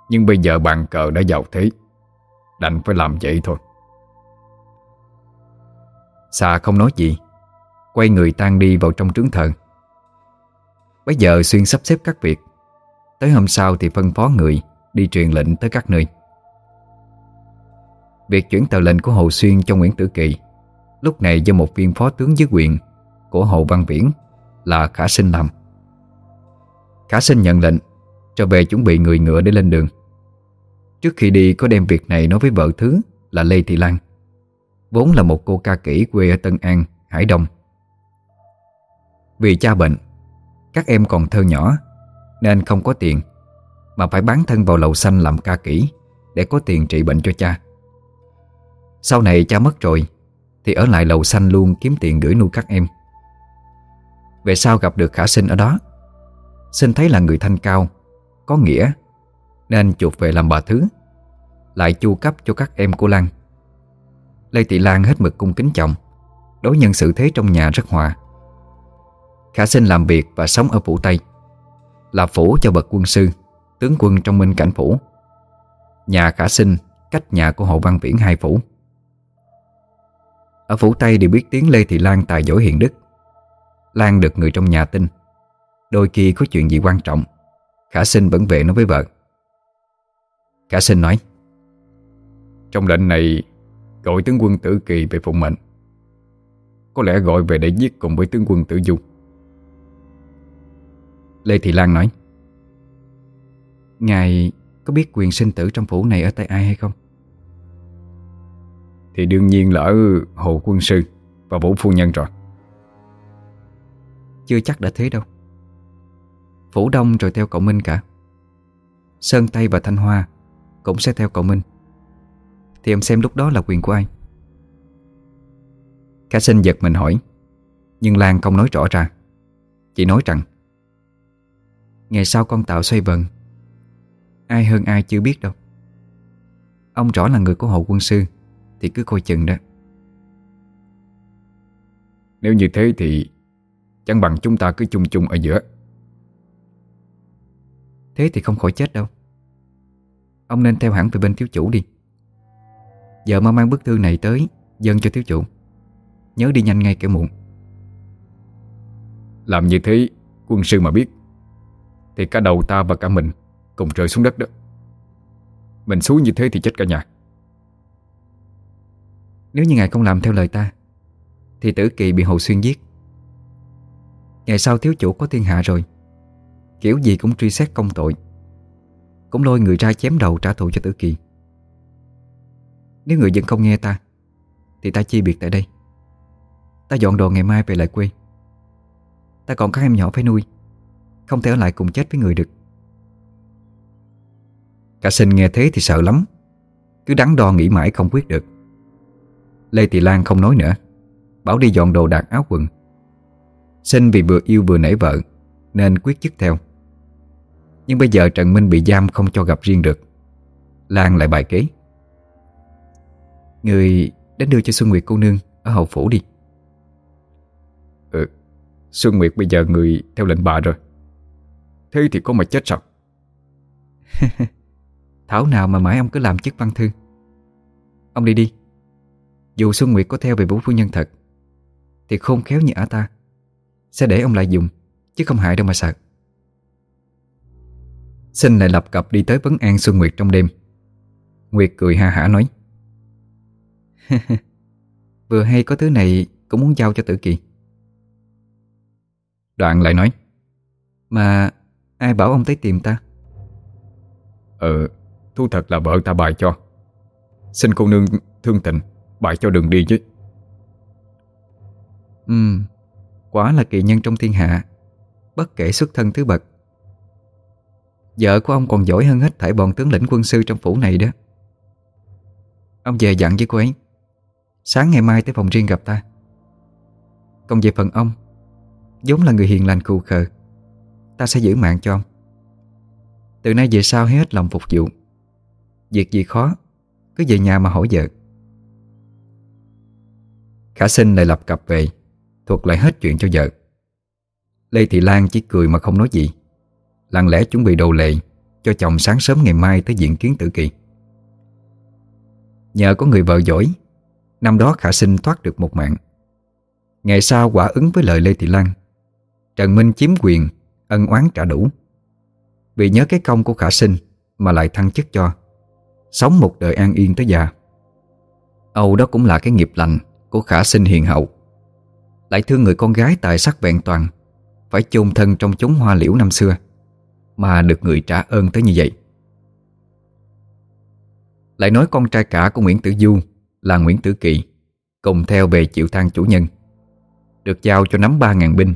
Nhưng bây giờ bàn cờ đã giàu thế Đành phải làm vậy thôi. Xà không nói gì. Quay người tan đi vào trong trướng thờ. Bây giờ Xuyên sắp xếp các việc. Tới hôm sau thì phân phó người Đi truyền lệnh tới các nơi. Việc chuyển tờ lệnh của Hồ Xuyên cho Nguyễn Tử Kỳ, Lúc này do một viên phó tướng dưới quyền Của Hồ Văn Viễn Là Khả Sinh làm. Khả sinh nhận lệnh, Trở về chuẩn bị người ngựa để lên đường. Trước khi đi có đem việc này nói với vợ thứ Là Lê Thị Lan. Vốn là một cô ca kỹ quê ở Tân An, Hải Đông. Vì cha bệnh Các em còn thơ nhỏ Nên không có tiền Mà phải bán thân vào lầu xanh làm ca kỹ Để có tiền trị bệnh cho cha. Sau này cha mất rồi Thì ở lại lầu xanh luôn kiếm tiền gửi nuôi các em. Về sau gặp được khả sinh ở đó Sinh thấy là người thanh cao Có nghĩa Nên chuột về làm bà thứ Lại chu cấp cho các em của Lan. Lê Thị Lan hết mực cung kính chồng, Đối nhân xử thế trong nhà rất hòa. Khả sinh làm việc và sống ở phủ Tây, Là phủ cho bậc quân sư, Tướng quân trong minh cảnh phủ. Nhà khả sinh cách nhà của Hồ Văn Viễn hai phủ. Ở phủ Tây đều biết tiếng Lê Thị Lan tài giỏi hiền đức. Lan được người trong nhà tin. Đôi khi có chuyện gì quan trọng, Khả sinh vẫn về nói với vợ. Khả sinh nói, Trong lệnh này Gọi tướng quân tử kỳ về phụng mệnh. Có lẽ gọi về để giết cùng với tướng quân tử du. Lê Thị Lan nói, Ngài có biết quyền sinh tử trong phủ này ở tay ai hay không? Thì đương nhiên là ở Hồ Quân Sư Và Vũ Phu Nhân rồi. Chưa chắc đã thế đâu. Phủ Đông rồi theo cậu Minh cả. Sơn Tây và Thanh Hoa Cũng sẽ theo cậu Minh. Thì em xem lúc đó là quyền của ai? Khả sinh giật mình hỏi. Nhưng Lan không nói rõ ra. Chỉ nói rằng Ngày sau con tạo xoay vần. Ai hơn ai chưa biết đâu. Ông rõ là người của hộ quân sư Thì cứ coi chừng đó. Nếu như thế thì Chẳng bằng chúng ta cứ chung chung ở giữa. Thế thì không khỏi chết đâu. Ông nên theo hẳn về bên thiếu chủ đi Giờ mà mang bức thư này tới Dâng cho thiếu chủ. Nhớ đi nhanh ngay kẻo muộn. Làm như thế Quân sư mà biết Thì cả đầu ta và cả mình Cùng rơi xuống đất đó. Mình xuống như thế thì chết cả nhà. Nếu như ngài không làm theo lời ta Thì tử kỳ bị Hồ Xuyên giết. Ngày sau thiếu chủ có thiên hạ rồi Kiểu gì cũng truy xét công tội Cũng lôi người ra chém đầu trả thù cho tử kỳ nếu người dân không nghe ta, Thì ta chia biệt tại đây. Ta dọn đồ ngày mai về lại quê. Ta còn các em nhỏ phải nuôi, Không thể ở lại cùng chết với người được. Cả sinh nghe thế thì sợ lắm, Cứ đắn đo nghĩ mãi không quyết được. Lê Thị Lan không nói nữa, Bảo đi dọn đồ đạc áo quần. Sinh vì vừa yêu vừa nể vợ, Nên quyết chức theo. Nhưng bây giờ Trần Minh bị giam không cho gặp riêng được, Lan lại bài kế. Người đến đưa cho Xuân Nguyệt cô nương Ở hậu phủ đi. Ừ Xuân Nguyệt bây giờ người theo lệnh bà rồi. Thế thì có mà chết sao? Thảo nào mà mãi ông cứ làm chức văn thư. Ông đi đi. Dù Xuân Nguyệt có theo về vũ phu nhân thật Thì khôn khéo như ả ta Sẽ để ông lại dùng Chứ không hại đâu mà sợ. Sinh lại lập cập đi tới vấn an Xuân Nguyệt trong đêm. Nguyệt cười ha hả nói Vừa hay có thứ này Cũng muốn giao cho tử kỳ Đoạn lại nói Mà ai bảo ông tới tìm ta? Ờ Thu thật là vợ ta bài cho. Xin cô nương thương tình Bài cho đường đi chứ. Ừ Quả là kỳ nhân trong thiên hạ Bất kể xuất thân thứ bậc. Vợ của ông còn giỏi hơn hết thảy bọn tướng lĩnh quân sư trong phủ này đó. Ông về dặn với cô ấy Sáng ngày mai tới phòng riêng gặp ta. Còn về phần ông giống là người hiền lành cù khờ, Ta sẽ giữ mạng cho ông. Từ nay về sau hết lòng phục vụ. Việc gì khó, Cứ về nhà mà hỏi vợ. Khả sinh lại lập cập về, Thuật lại hết chuyện cho vợ. Lê Thị Lan chỉ cười mà không nói gì. Lặng lẽ chuẩn bị đồ lệ Cho chồng sáng sớm ngày mai tới diện kiến tử kỳ. Nhờ có người vợ giỏi Năm đó Khả sinh thoát được một mạng. Ngày sau quả ứng với lời Lê Thị Lan, Trần Minh chiếm quyền, Ân oán trả đủ. Vì nhớ cái công của Khả sinh Mà lại thăng chức cho, Sống một đời an yên tới già. Âu đó cũng là cái nghiệp lành Của khả sinh hiền hậu. Lại thương người con gái tài sắc vẹn toàn, Phải chôn thân trong chốn hoa liễu năm xưa, Mà được người trả ơn tới như vậy. Lại nói con trai cả của Nguyễn Tử Du là Nguyễn Tử Kỳ, Cùng theo về chịu thang chủ nhân. Được giao cho nắm 3.000 binh,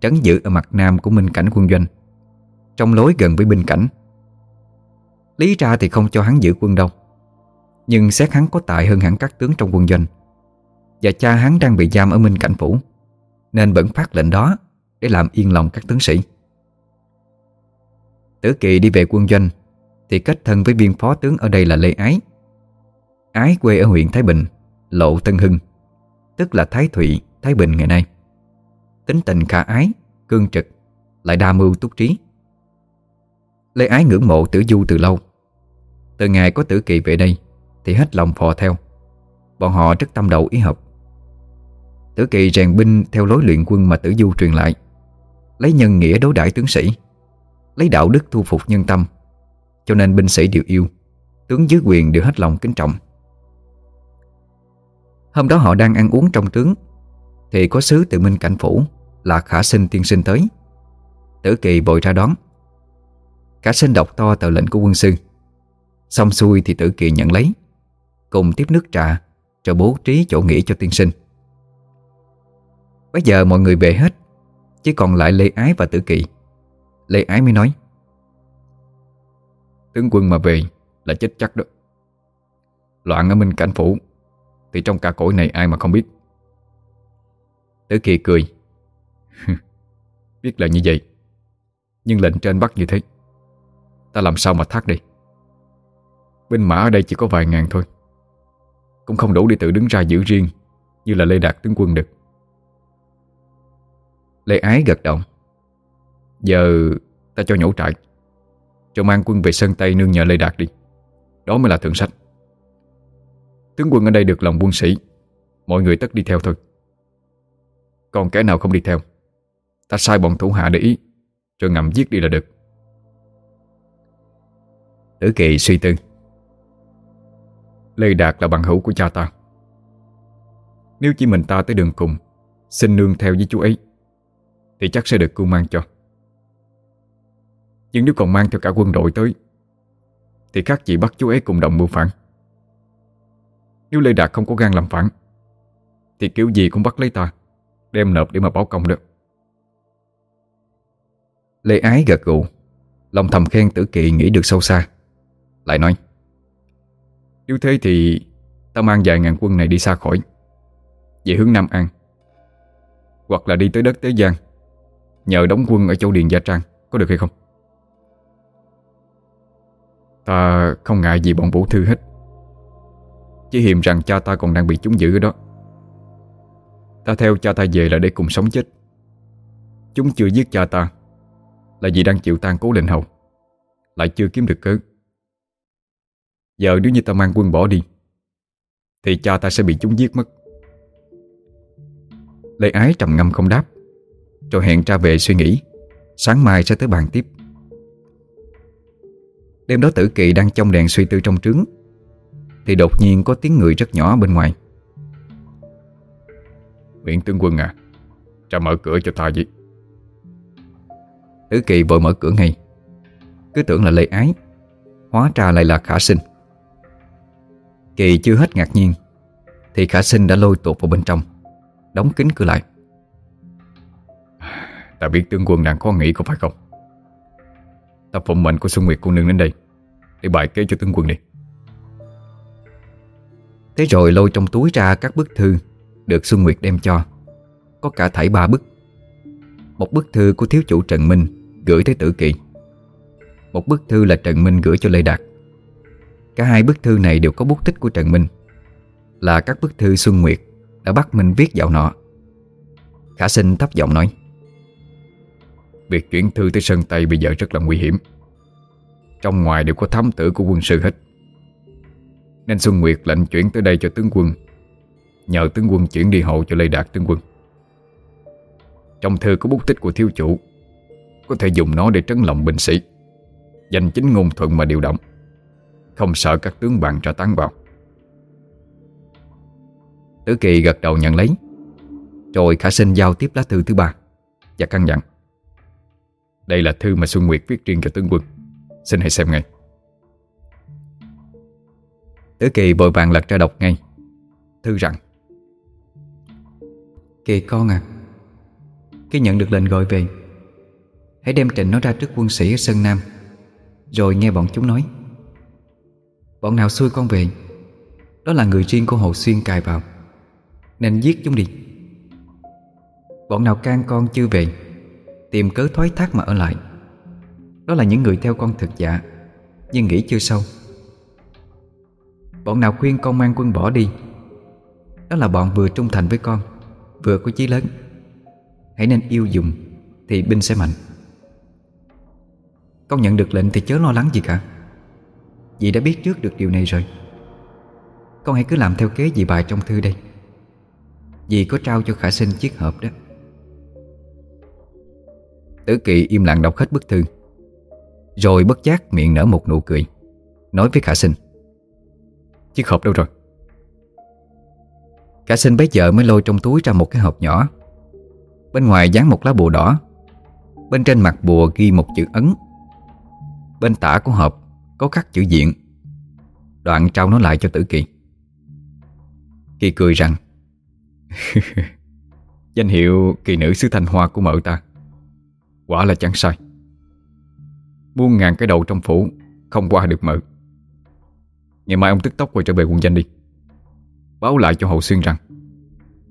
Trấn giữ ở mặt nam của Minh Cảnh quân doanh, Trong lối gần với binh cảnh. Lý ra thì không cho hắn giữ quân đâu, Nhưng xét hắn có tài hơn hẳn các tướng trong quân doanh, Và cha hắn đang bị giam ở Minh Cảnh Phủ, Nên vẫn phát lệnh đó Để làm yên lòng các tướng sĩ. Tử Kỳ đi về quân doanh, Thì kết thân với viên phó tướng ở đây là Lê Ái Ái quê ở huyện Thái Bình Lộ Tân Hưng Tức là Thái Thụy, Thái Bình ngày nay. Tính tình khả ái, cương trực Lại đa mưu túc trí. Lê Ái ngưỡng mộ tử du từ lâu. Từ ngày có tử kỳ về đây Thì hết lòng phò theo. Bọn họ rất tâm đầu ý hợp. Tử kỳ rèn binh theo lối luyện quân mà tử du truyền lại. Lấy nhân nghĩa đối đãi tướng sĩ. Lấy đạo đức thu phục nhân tâm. Cho nên binh sĩ đều yêu. Tướng dưới quyền đều hết lòng kính trọng. Hôm đó họ đang ăn uống trong trướng Thì có sứ từ Minh Cảnh Phủ Là khả sinh tiên sinh tới. Tử kỳ bồi ra đón. Khả sinh đọc to tờ lệnh của quân sư. Xong xuôi thì tử kỳ nhận lấy, Cùng tiếp nước trà, Rồi bố trí chỗ nghỉ cho tiên sinh. Bây giờ mọi người về hết, Chỉ còn lại Lê Ái và Tử Kỳ. Lê Ái mới nói, Tướng quân mà về là chết chắc đó. Loạn ở Minh Cảnh Phủ thì trong cả cõi này ai mà không biết. Tử Kỳ cười. cười Biết là như vậy. Nhưng lệnh trên bắt như thế. Ta làm sao mà thác đi Binh mã ở đây chỉ có vài ngàn thôi. Cũng không đủ để tự đứng ra giữ riêng Như là Lê Đạt tướng quân được. Lê Ái gật đầu. Giờ ta cho nhổ trại, Cho mang quân về sân Tây nương nhờ Lê Đạt đi. Đó mới là thượng sách. Tướng quân ở đây được lòng quân sĩ. Mọi người tất đi theo thôi. Còn kẻ nào không đi theo? Ta sai bọn thủ hạ để ý Rồi ngầm giết đi là được. Tử kỳ suy tư. Lê Đạt là bằng hữu của cha ta. Nếu chỉ mình ta tới đường cùng, Xin nương theo với chú ấy, Thì chắc sẽ được cưu mang cho. Nhưng nếu còn mang theo cả quân đội tới, Thì khác gì bắt chú ấy cùng đồng mưu phản. Nếu Lê Đạt không có gan làm phản, Thì kiểu gì cũng bắt lấy ta, Đem nộp để mà báo công được. Lê Ái gật gù, Lòng thầm khen tử kỳ nghĩ được sâu xa, Lại nói, Nếu thế thì Ta mang vài ngàn quân này đi xa khỏi, Về hướng Nam An, Hoặc là đi tới đất Tế Giang, Nhờ đóng quân ở châu Điền Gia Trang, Có được hay không? Ta không ngại gì bọn vũ thư hết. Chỉ hiềm rằng cha ta còn đang bị chúng giữ ở đó. Ta theo cha ta về là để cùng sống chết. Chúng chưa giết cha ta Là vì đang chịu tan cố lệnh hầu, Lại chưa kiếm được cớ. Giờ nếu như ta mang quân bỏ đi, Thì cha ta sẽ bị chúng giết mất. Lê Ái trầm ngâm không đáp, Rồi hẹn ra về suy nghĩ, Sáng mai sẽ tới bàn tiếp. Đêm đó tử kỳ đang trong đèn suy tư trong trướng thì đột nhiên có tiếng người rất nhỏ bên ngoài. Nguyễn tướng quân à Ra mở cửa cho ta vậy Tử kỳ vội mở cửa ngay. Cứ tưởng là Lê Ái Hóa ra lại là Khả Sinh. Kỳ chưa hết ngạc nhiên Thì Khả Sinh đã lôi tuột vào bên trong Đóng kính cửa lại. Ta biết tướng quân đang có nghĩ có phải không? Ta phụng mệnh của Xuân Nguyệt cô nương đến đây Để bài kế cho tướng quân đi Thế rồi lôi trong túi ra các bức thư Được Xuân Nguyệt đem cho. Có cả thảy ba bức. Một bức thư của thiếu chủ Trần Minh Gửi tới Tử Kỳ. Một bức thư là Trần Minh gửi cho Lê Đạt. Cả hai bức thư này đều có bút tích của Trần Minh. Là các bức thư Xuân Nguyệt Đã bắt Minh viết dạo nọ. Khả sinh thấp giọng nói, Việc chuyển thư tới Sơn Tây bây giờ rất là nguy hiểm. Trong ngoài đều có thám tử của quân sư hết. Nên Xuân Nguyệt lệnh chuyển tới đây cho tướng quân. Nhờ tướng quân chuyển đi hộ cho Lê Đạt tướng quân. Trong thư có bút tích của thiếu chủ, Có thể dùng nó để trấn lòng binh sĩ, dành chính ngôn thuận mà điều động. Không sợ các tướng bạn trả tán vào. Tử Kỳ gật đầu nhận lấy, Rồi Khả Sinh giao tiếp lá thư thứ ba Và căn dặn. Đây là thư mà Xuân Nguyệt viết riêng cho tướng quân. Xin hãy xem ngay. Tử Kỳ vội vàng lật ra đọc ngay. Thư rằng, Kỳ con à Khi nhận được lệnh gọi về, Hãy đem trình nó ra trước quân sĩ ở Sơn Nam, Rồi nghe bọn chúng nói. Bọn nào xui con về, Đó là người riêng của Hồ Xuyên cài vào, Nên giết chúng đi. Bọn nào can con chưa về, Tìm cớ thoái thác mà ở lại. Đó là những người theo con thực dạ Nhưng nghĩ chưa sâu. Bọn nào khuyên con mang quân bỏ đi? Đó là bọn vừa trung thành với con, Vừa có chí lớn. Hãy nên yêu dùng Thì binh sẽ mạnh. Con nhận được lệnh thì chớ lo lắng gì cả. Dì đã biết trước được điều này rồi. Con hãy cứ làm theo kế dì bài trong thư đây. Dì có trao cho khả sinh chiếc hộp đó. Tử kỳ im lặng đọc hết bức thư, Rồi bất giác miệng nở một nụ cười, Nói với khả sinh. Chiếc hộp đâu rồi? Cả sinh bấy giờ mới lôi trong túi ra một cái hộp nhỏ. Bên ngoài dán một lá bùa đỏ. Bên trên mặt bùa ghi một chữ ấn. Bên tả của hộp có khắc chữ diện. Đoạn trao nó lại cho tử kỳ. Kỳ cười rằng, Danh hiệu kỳ nữ xứ Thanh Hoa của mợ ta. Quả là chẳng sai. Muôn ngàn cái đầu trong phủ, Không qua được mợ. Ngày mai ông tức tốc quay trở về quân danh đi. Báo lại cho Hậu Xuyên rằng,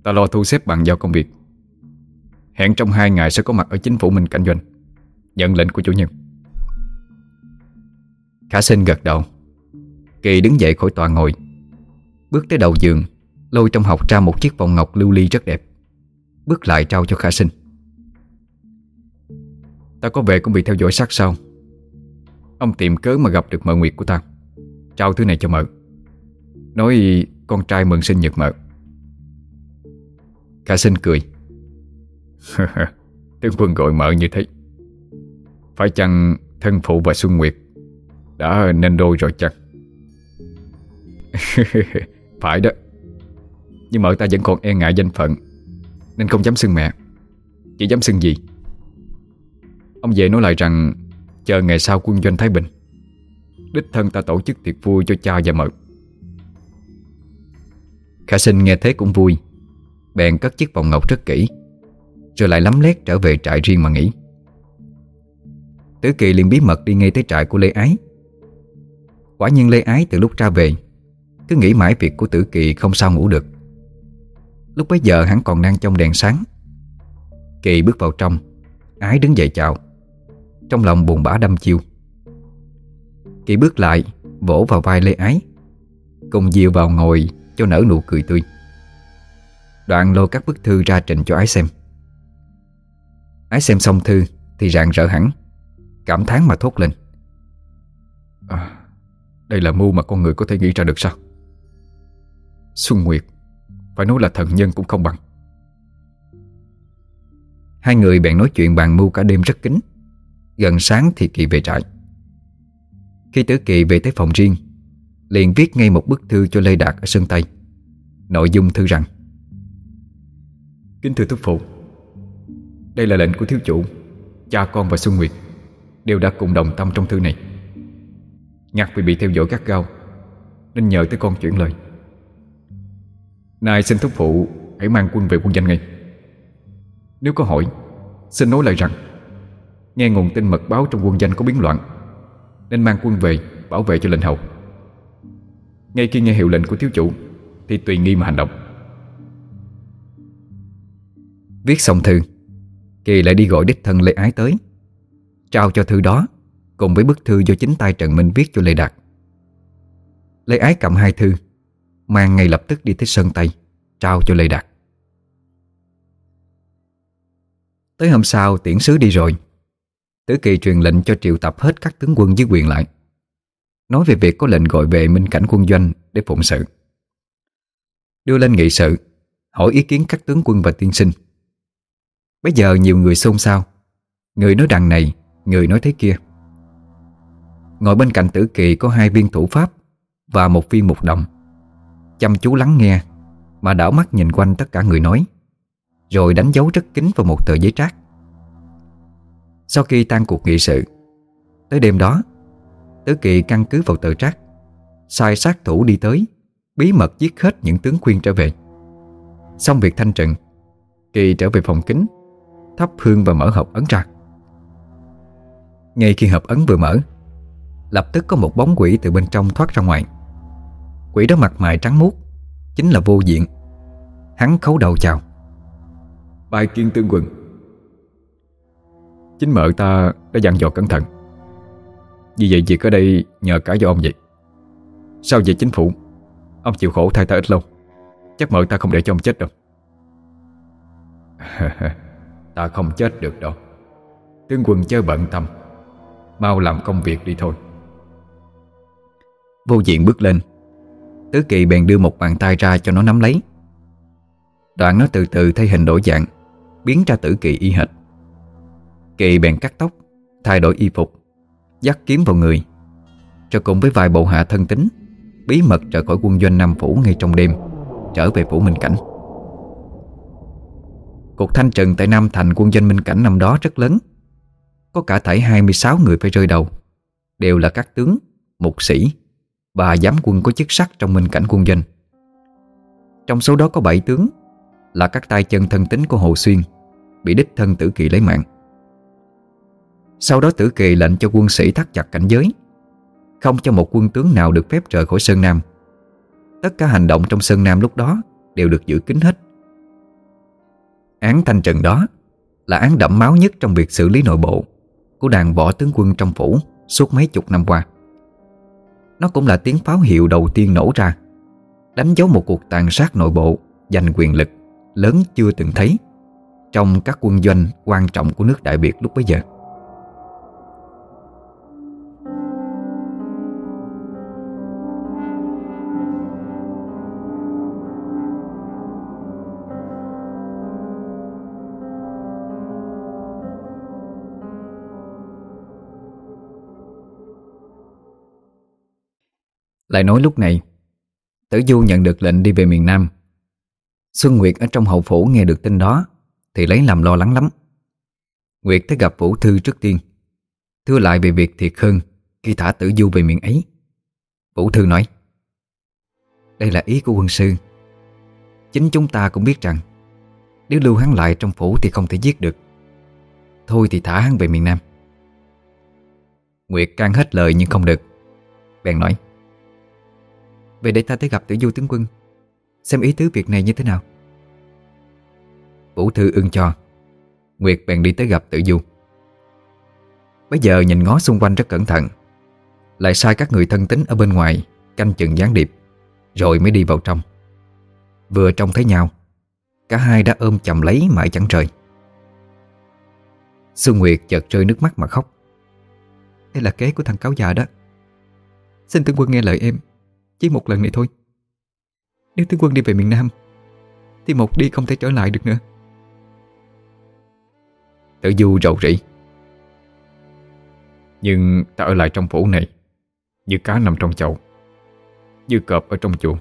Ta lo thu xếp bàn giao công việc. Hẹn trong hai ngày sẽ có mặt ở chính phủ mình cảnh doanh, Nhận lệnh của chủ nhân. Khả sinh gật đầu. Kỳ đứng dậy khỏi tòa ngồi, Bước tới đầu giường, Lôi trong học ra một chiếc vòng ngọc lưu ly rất đẹp. Bước lại trao cho Khả sinh. Ta có về cũng bị theo dõi sát sao? Ông tìm cớ mà gặp được mợ nguyệt của ta. Trao thứ này cho mợ. Nói con trai mừng sinh nhật mợ. Khả sinh cười. cười Tướng quân gọi mợ như thế. Phải chăng thân phụ và Xuân Nguyệt Đã nên đôi rồi chăng? Phải đó. Nhưng mợ ta vẫn còn e ngại danh phận, Nên không dám xưng mẹ. Chỉ dám xưng gì Ông về nói lại rằng, Chờ ngày sau quân doanh Thái Bình Đích thân ta tổ chức tiệc vui cho cha và mợ. Khả sinh nghe thế cũng vui, Bèn cất chiếc vòng ngọc rất kỹ, Rồi lại lắm lét trở về trại riêng mà nghỉ. Tứ kỳ liền bí mật đi ngay tới trại của Lê Ái. Quả nhiên Lê Ái từ lúc ra về, Cứ nghĩ mãi việc của tử kỳ không sao ngủ được. Lúc bấy giờ hắn còn đang trong đèn sáng. Kỳ bước vào trong, Ái đứng dậy chào. Trong lòng buồn bã đâm chiêu. Kỳ bước lại Vỗ vào vai Lê Ái. Cùng dìu vào ngồi cho nở nụ cười tươi. Đoạn lôi các bức thư ra trình cho Ái xem. Ái xem xong thư Thì rạng rỡ hẳn. Cảm thán mà thốt lên. À, Đây là mưu mà con người có thể nghĩ ra được sao? Xuân Nguyệt Phải nói là thần nhân cũng không bằng. Hai người bèn nói chuyện bàn mưu cả đêm rất kín. Gần sáng thì Kỳ về trại. Khi Tử Kỳ về tới phòng riêng, Liền viết ngay một bức thư cho Lê Đạt ở sân Tây Nội dung thư rằng, Kính thưa thúc phụ, Đây là lệnh của thiếu chủ, Cha con và Xuân Nguyệt Đều đã cùng đồng tâm trong thư này. Ngặt vì bị theo dõi gắt gao, Nên nhờ tới con chuyển lời. Nay xin thúc phụ Hãy mang quân về quân danh ngay. Nếu có hỏi, Xin nói lại rằng, Nghe nguồn tin mật báo trong quân danh có biến loạn nên mang quân về, Bảo vệ cho lệnh hậu Ngay khi nghe hiệu lệnh của thiếu chủ, Thì tùy nghi mà hành động. Viết xong thư, Kỳ lại đi gọi đích thân Lê Ái tới, Trao cho thư đó, Cùng với bức thư do chính tay Trần Minh viết cho Lê Đạt. Lê Ái cầm hai thư, Mang ngay lập tức đi tới sân Tây Trao cho Lê Đạt. Tới hôm sau, tiễn sứ đi rồi Tử Kỳ truyền lệnh cho triệu tập hết các tướng quân dưới quyền lại. Nói về việc có lệnh gọi về minh cảnh quân doanh Để phụng sự. Đưa lên nghị sự, Hỏi ý kiến các tướng quân và tiên sinh. Bây giờ nhiều người xôn xao. Người nói đằng này, Người nói thế kia. Ngồi bên cạnh tử kỳ có hai viên thủ pháp Và một viên mục đồng. Chăm chú lắng nghe, Mà đảo mắt nhìn quanh tất cả người nói. Rồi đánh dấu rất kín vào một tờ giấy trác. Sau khi tan cuộc nghị sự, Tới đêm đó, tứ kỳ căn cứ vào tờ trác, Sai sát thủ đi tới, Bí mật giết hết những tướng khuyên trở về. Xong việc thanh trừng, Kỳ trở về phòng kính, Thắp hương và mở hộp ấn ra Ngay khi hộp ấn vừa mở, Lập tức có một bóng quỷ từ bên trong thoát ra ngoài. Quỷ đó mặt mày trắng muốt, Chính là vô diện. Hắn khấu đầu chào. Bài kiên tương quần. Chính mợ ta đã dặn dò cẩn thận. Vì vậy việc ở đây nhờ cả do ông vậy. Sao về chính phủ, Ông chịu khổ thay ta ít lâu. Chắc mợ ta không để cho ông chết đâu. Ta không chết được đâu. Tướng quân chớ bận tâm. Mau làm công việc đi thôi. Vô diện bước lên. Tứ kỳ bèn đưa một bàn tay ra cho nó nắm lấy. Đoạn nó từ từ thay hình đổi dạng, Biến ra tử kỳ y hệt. Kỳ bèn cắt tóc Thay đổi y phục Dắt kiếm vào người. Rồi cùng với vài bộ hạ thân tính Bí mật rời khỏi quân doanh Nam Phủ ngay trong đêm Trở về Phủ Minh Cảnh. Cuộc thanh trừng tại Nam Thành quân doanh Minh Cảnh năm đó rất lớn. Có cả thảy 26 người phải rơi đầu Đều là các tướng, mục sĩ Và giám quân có chức sắc trong Minh Cảnh quân doanh. Trong số đó có 7 tướng Là các tay chân thân tính của Hồ Xuyên Bị đích thân tử kỳ lấy mạng. Sau đó tử kỳ lệnh cho quân sĩ thắt chặt cảnh giới. Không cho một quân tướng nào được phép rời khỏi Sơn Nam. Tất cả hành động trong Sơn Nam lúc đó Đều được giữ kín hết. Án thanh trần đó Là án đẫm máu nhất trong việc xử lý nội bộ Của đàn võ tướng quân trong phủ Suốt mấy chục năm qua. Nó cũng là tiếng pháo hiệu đầu tiên nổ ra, Đánh dấu một cuộc tàn sát nội bộ Giành quyền lực Lớn chưa từng thấy Trong các quân doanh quan trọng của nước Đại Biệt lúc bấy giờ. Lại nói lúc này. Tử Du nhận được lệnh đi về miền Nam. Xuân Nguyệt ở trong hậu phủ nghe được tin đó, Thì lấy làm lo lắng lắm. Nguyệt tới gặp Vũ Thư trước tiên. Thưa lại về việc thiệt hơn, Khi thả Tử Du về miền ấy. Vũ Thư nói, Đây là ý của quân sư. Chính chúng ta cũng biết rằng, Nếu lưu hắn lại trong phủ thì không thể giết được. Thôi thì thả hắn về miền Nam. Nguyệt can hết lời nhưng không được. Bèn nói về để ta tới gặp tử du tướng quân. Xem ý tứ việc này như thế nào. Vũ Thư ưng cho. Nguyệt bèn đi tới gặp tử du. Bây giờ nhìn ngó xung quanh rất cẩn thận. Lại sai các người thân tín ở bên ngoài Canh chừng gián điệp, Rồi mới đi vào trong. Vừa trông thấy nhau, Cả hai đã ôm chầm lấy mãi chẳng rời. Xuân Nguyệt chợt rơi nước mắt mà khóc. Đây là kế của thằng cáo già đó. Xin tướng quân nghe lời em chỉ một lần này thôi. Nếu tướng quân đi về miền Nam, Thì một đi không thể trở lại được nữa. Tử Du rầu rĩ. Nhưng ta ở lại trong phủ này, Như cá nằm trong chậu, Như cọp ở trong chuồng,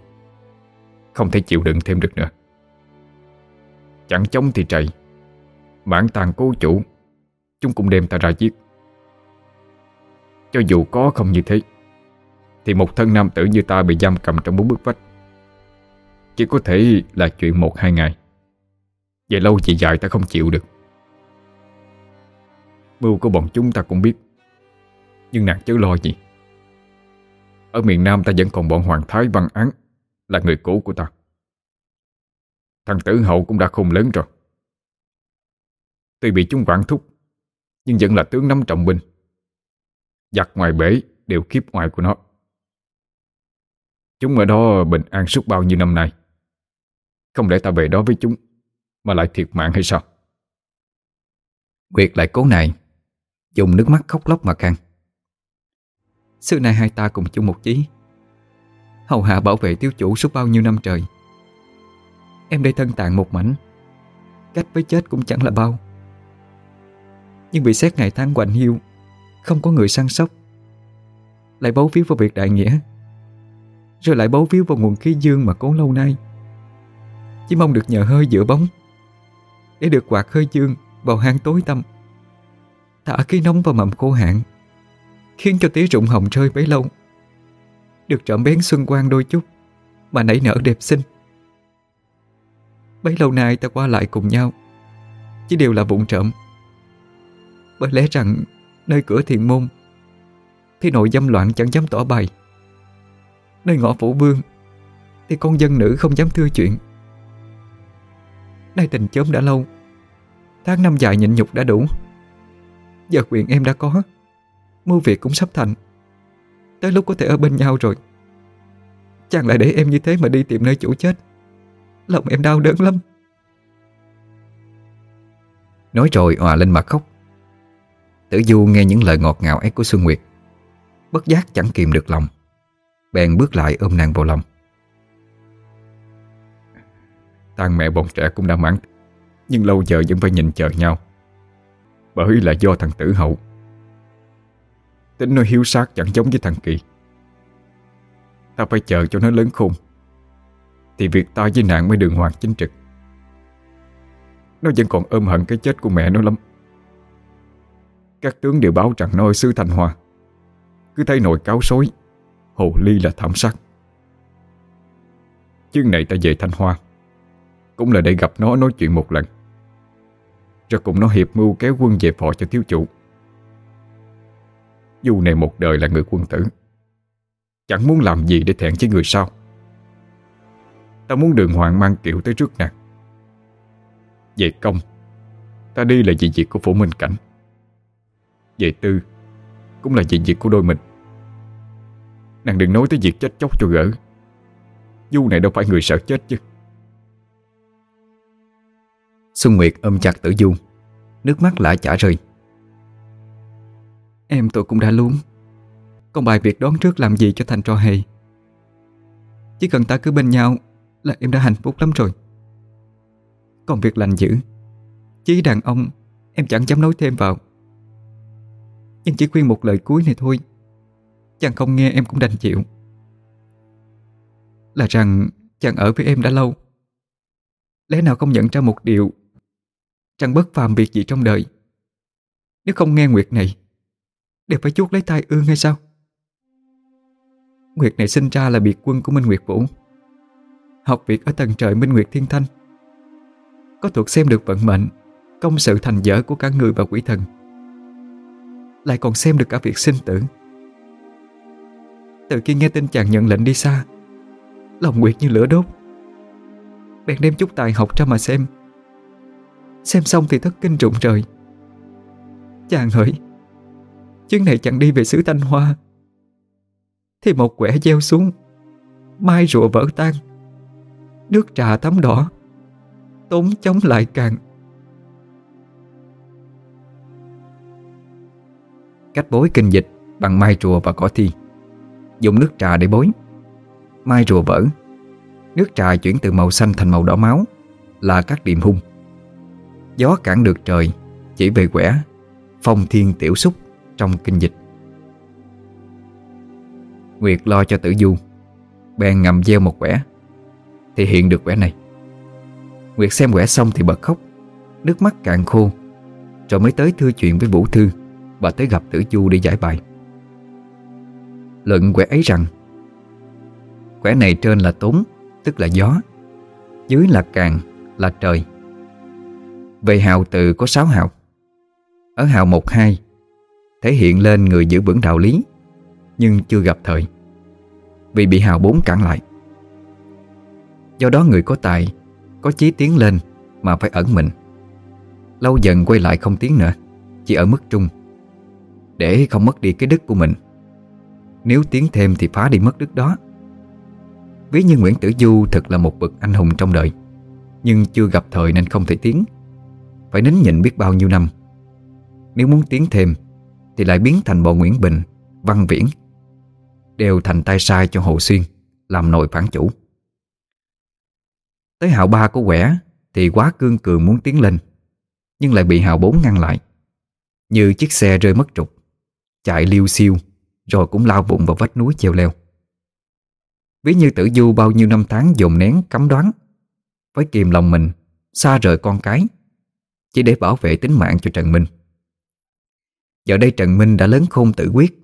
Không thể chịu đựng thêm được nữa. Chẳng chống thì chạy Mãn tàn cố chủ, Chúng cũng đem ta ra giết. Cho dù có không như thế thì một thân nam tử như ta bị giam cầm trong bốn bức vách. Chỉ có thể là chuyện một hai ngày. Về lâu chị dài ta không chịu được. Mưu của bọn chúng ta cũng biết. Nhưng nàng chớ lo gì. Ở miền Nam ta vẫn còn bọn Hoàng Thái Văn Án, Là người cũ của ta. Thằng tử hậu cũng đã khôn lớn rồi. Tuy bị chúng quản thúc, Nhưng vẫn là tướng nắm trọng binh. Giặc ngoài bể đều kiếp ngoài của nó. Chúng ở đó bình an suốt bao nhiêu năm nay. Không lẽ ta về đó với chúng, Mà lại thiệt mạng hay sao? Nguyệt lại cố này Dùng nước mắt khóc lóc mà can Xưa nay hai ta cùng chung một chí. Hầu hạ bảo vệ tiêu chủ suốt bao nhiêu năm trời. Em đây thân tàn một mảnh, Cách với chết cũng chẳng là bao. Nhưng bị xét ngày tháng quạnh hiu, Không có người săn sóc, Lại bấu phiếu vào việc đại nghĩa rồi lại bấu víu vào nguồn khí dương mà cố lâu nay. Chỉ mong được nhờ hơi giữa bóng, Để được quạt hơi dương vào hang tối tâm Thả khí nóng vào mầm khô hạn, Khiến cho tía rụng hồng rơi bấy lâu. Được trộm bén xuân quang đôi chút, Mà nảy nở đẹp xinh. Bấy lâu nay ta qua lại cùng nhau, Chỉ đều là vụn trộm. Bởi lẽ rằng, Nơi cửa thiền môn, Thì nội dâm loạn chẳng dám tỏ bày. Nơi ngõ phủ vương, Thì con dân nữ không dám thưa chuyện. Nay tình chớm đã lâu, Tháng năm dài nhịn nhục đã đủ. Giờ quyền em đã có, Mưu việc cũng sắp thành. Tới lúc có thể ở bên nhau rồi. Chàng lại để em như thế mà đi tìm nơi chủ chết. Lòng em đau đớn lắm. Nói rồi òa lên mặt khóc. Tử Du nghe những lời ngọt ngào ấy của Xuân Nguyệt, Bất giác chẳng kìm được lòng. Bèn bước lại ôm nàng vào lòng. Tang mẹ bọn trẻ cũng đã mãn, Nhưng lâu giờ vẫn phải nhìn chờ nhau. Bởi là do thằng tử hậu. Tính nó hiếu sát chẳng giống với thằng Kỳ. Ta phải chờ cho nó lớn khôn, Thì việc ta với nàng mới đường hoàng chính trực. Nó vẫn còn ôm hận cái chết của mẹ nó lắm. Các tướng đều báo rằng nó ở xứ Thanh Hoa. Cứ thấy nồi cáo xối Hồ ly là thảm sát. Chương này ta về Thanh Hoa. Cũng là để gặp nó, nói chuyện một lần. Rồi cùng nó hiệp mưu kéo quân về phò cho thiếu chủ. Dù này một đời là người quân tử, Chẳng muốn làm gì để thẹn với người sau. Ta muốn đường hoàng mang kiệu tới trước nàng. Về công, Ta đi là vì việc của phủ minh cảnh. Về tư, Cũng là vì việc của đôi mình. Nàng đừng nói tới việc chết chóc cho gỡ. Du này đâu phải người sợ chết chứ. Xuân Nguyệt ôm chặt tử Du Nước mắt lại chả rơi. Em tôi cũng đã lún Còn bài việc đón trước làm gì cho thành trò hề? Chỉ cần ta cứ bên nhau Là em đã hạnh phúc lắm rồi. Còn việc lành dữ. Chí đàn ông Em chẳng dám nói thêm vào. Nhưng chỉ khuyên một lời cuối này thôi Chàng không nghe em cũng đành chịu. Là rằng chàng ở với em đã lâu. Lẽ nào không nhận ra một điều? Chàng bất phàm việc gì trong đời. Nếu không nghe Nguyệt này, Đều phải chuốt lấy tai ương hay sao? Nguyệt này sinh ra là biệt quân của Minh Nguyệt Vũ. Học việc ở tầng trời Minh Nguyệt Thiên Thanh. Có thuộc xem được vận mệnh, Công sự thành dở của cả người và quỷ thần. Lại còn xem được cả việc sinh tử. Từ khi nghe tin chàng nhận lệnh đi xa, Lòng Nguyệt như lửa đốt. Bèn đem chút tài học ra mà xem. Xem xong thì thất kinh rụng trời Chàng hỡi, Chuyến này chẳng đi về xứ Thanh Hoa. Thì một quẻ gieo xuống, Mai rùa vỡ tan. Nước trà tắm đỏ, Tốn chống lại càng. Cách bối kinh dịch bằng mai rùa và cỏ thi Dùng nước trà để bối. Mai rùa vỡ. Nước trà chuyển từ màu xanh thành màu đỏ máu, Là các điểm hung. Gió cản được trời, Chỉ về quẻ, Phong thiên tiểu xúc trong kinh dịch. Nguyệt lo cho tử du, Bèn ngầm gieo một quẻ, Thì hiện được quẻ này. Nguyệt xem quẻ xong thì bật khóc, Nước mắt càng khô, Rồi mới tới thưa chuyện với Vũ Thư Và tới gặp tử du để giải bài. Luận quẻ ấy rằng, Quẻ này trên là tốn Tức là gió, Dưới là càng, là trời. Về hào tự có 6 hào. Ở hào 1-2 Thể hiện lên người giữ vững đạo lý, Nhưng chưa gặp thời, Vì bị hào bốn cản lại. Do đó người có tài, Có chí tiến lên Mà phải ẩn mình. Lâu dần quay lại không tiến nữa, Chỉ ở mức trung, Để không mất đi cái đức của mình. Nếu tiến thêm thì phá đi mất đức đó. Ví như Nguyễn Tử Du Thật là một bậc anh hùng trong đời Nhưng chưa gặp thời nên không thể tiến. Phải nín nhịn biết bao nhiêu năm. Nếu muốn tiến thêm thì lại biến thành bộ Nguyễn Bình, Văn Viễn Đều thành tay sai cho Hồ Xuyên Làm nội phản chủ. Tới hào ba của quẻ Thì quá cương cường muốn tiến lên Nhưng lại bị hào bốn ngăn lại. Như chiếc xe rơi mất trục Chạy liêu siêu rồi cũng lao bụng vào vách núi treo leo. Ví như tử du bao nhiêu năm tháng dồn nén cấm đoán. Với kìm lòng mình, Xa rời con cái, Chỉ để bảo vệ tính mạng cho Trần Minh. Giờ đây Trần Minh đã lớn khôn tự quyết.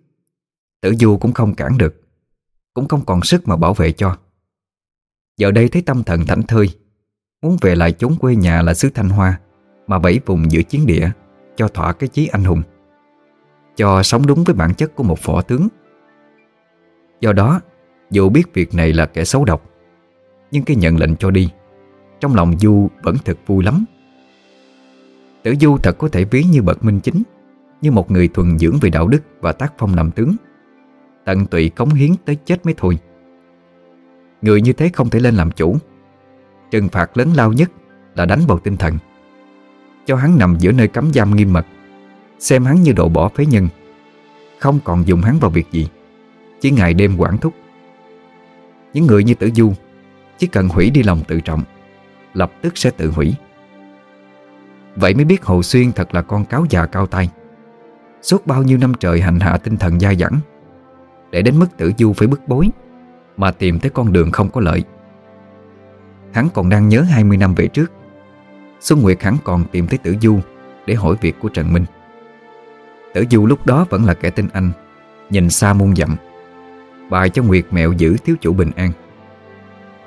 Tử Du cũng không cản được, Cũng không còn sức mà bảo vệ cho. Giờ đây thấy tâm thần thảnh thơi, Muốn về lại chốn quê nhà là xứ Thanh Hoa, Mà bảy vùng giữa chiến địa, Cho thỏa cái chí anh hùng. Cho sống đúng với bản chất của một phỏ tướng. Do đó, Dù biết việc này là kẻ xấu độc, Nhưng cái nhận lệnh cho đi, Trong lòng Du vẫn thật vui lắm. Tử Du thật có thể ví như bậc minh chính, Như một người thuần dưỡng về đạo đức Và tác phong làm tướng, Tận tụy cống hiến tới chết mới thôi. Người như thế không thể lên làm chủ. Trừng phạt lớn lao nhất Là đánh vào tinh thần. Cho hắn nằm giữa nơi cấm giam nghiêm mật Xem hắn như độ bỏ phế nhân. Không còn dùng hắn vào việc gì, Chỉ ngày đêm quản thúc. Những người như tử du Chỉ cần hủy đi lòng tự trọng, Lập tức sẽ tự hủy. Vậy mới biết Hồ Xuyên thật là con cáo già cao tay Suốt bao nhiêu năm trời hành hạ tinh thần dai dẳng, Để đến mức tử du phải bức bối, Mà tìm tới con đường không có lợi. Hắn còn đang nhớ 20 năm về trước, Xuân Nguyệt hắn còn tìm tới tử du Để hỏi việc của Trần Minh. Tử du lúc đó vẫn là kẻ tên anh, Nhìn xa muôn dặm. Bài cho Nguyệt mẹo giữ thiếu chủ bình an.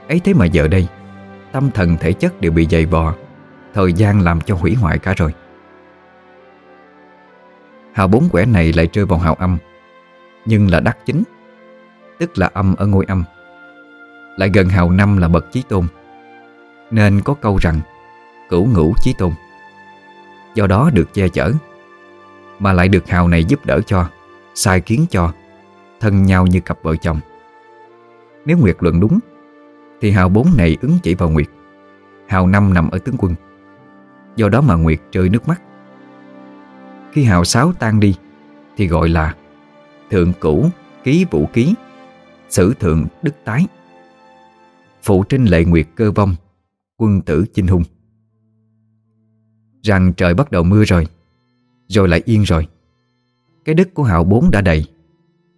Ấy thế mà giờ đây, Tâm thần thể chất đều bị dày vò, Thời gian làm cho hủy hoại cả rồi. Hào bốn quẻ này lại rơi vào hào âm, Nhưng là đắc chính, Tức là âm ở ngôi âm. Lại gần hào năm là bậc chí tôn, Nên có câu rằng, Cửu ngũ chí tôn. Do đó được che chở mà lại được hào này giúp đỡ cho, Sai kiến cho, Thân nhau như cặp vợ chồng. Nếu Nguyệt luận đúng, Thì hào bốn này ứng chỉ vào Nguyệt. Hào năm nằm ở tướng quân. Do đó mà Nguyệt rơi nước mắt. Khi hào sáu tan đi, Thì gọi là Thượng cửu ký vũ ký, Sử thượng đức tái. Phụ trinh lệ Nguyệt cơ vong, Quân tử chinh hung. Rằng trời bắt đầu mưa rồi rồi lại yên rồi. Cái đất của Hạo bốn đã đầy,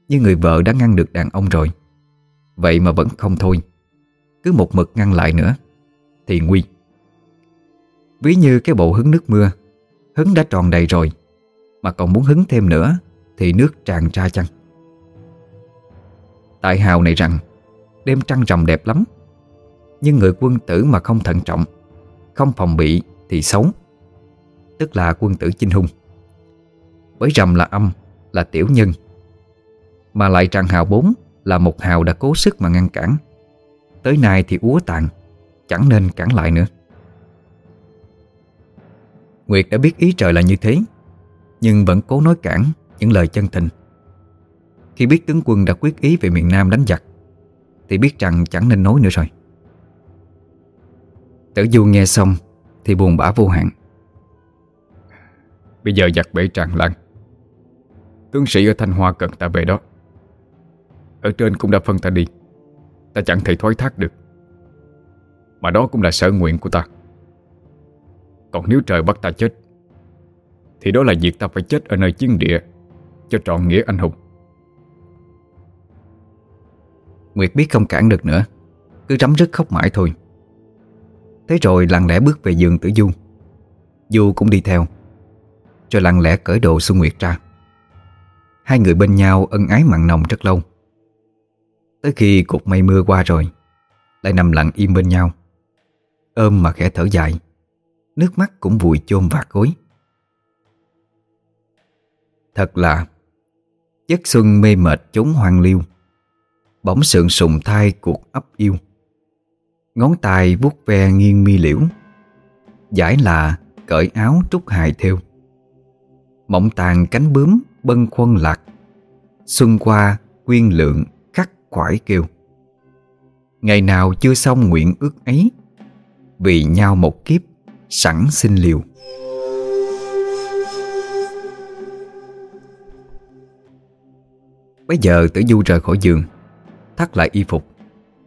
Nhưng người vợ đã ngăn được đàn ông rồi. Vậy mà vẫn không thôi. Cứ một mực ngăn lại nữa, Thì nguy. Ví như cái bộ hứng nước mưa, Hứng đã tròn đầy rồi, Mà còn muốn hứng thêm nữa, Thì nước tràn ra chăng? Tại hào này rằng, Đêm trăng rằm đẹp lắm, Nhưng người quân tử mà không thận trọng, Không phòng bị thì xấu. Tức là quân tử chinh hung. Bởi rằm là âm, Là tiểu nhân. Mà lại tràng hào bốn Là một hào đã cố sức mà ngăn cản. Tới nay thì úa tàn, Chẳng nên cản lại nữa. Nguyệt đã biết ý trời là như thế, Nhưng vẫn cố nói cản Những lời chân tình. Khi biết tướng quân đã quyết ý về miền Nam đánh giặc, Thì biết rằng chẳng nên nói nữa rồi. Tử Du nghe xong Thì buồn bã vô hạn. Bây giờ giặc bể tràn lan. Tướng sĩ ở Thanh Hoa cần ta về đó. Ở trên cũng đã phân ta đi. Ta chẳng thể thoái thác được. Mà đó cũng là sở nguyện của ta. Còn nếu trời bắt ta chết, Thì đó là việc ta phải chết ở nơi chiến địa Cho trọn nghĩa anh hùng. Nguyệt biết không cản được nữa. Cứ rắm rứt khóc mãi thôi. Thế rồi lặng lẽ bước về giường tử Du. Du cũng đi theo, Rồi lặng lẽ cởi đồ Xuân Nguyệt ra. Hai người bên nhau ân ái mặn nồng rất lâu. Tới khi cục mây mưa qua rồi, Lại nằm lặng im bên nhau. Ôm mà khẽ thở dài, Nước mắt cũng vùi chôn vạt gối. Thật là, Giấc xuân mê mệt chốn hoang liêu. Bỗng sượng sùng thai cuộc ấp yêu. Ngón tay vuốt ve nghiêng mi liễu. Giải là cởi áo trúc hài theo. Mộng tàn cánh bướm bân khuân lạc. Xuân qua, quyên lượng, khắc khoải kêu. Ngày nào chưa xong nguyện ước ấy, Vì nhau một kiếp, sẵn xin liều. Bây giờ tử du rời khỏi giường, Thắt lại y phục,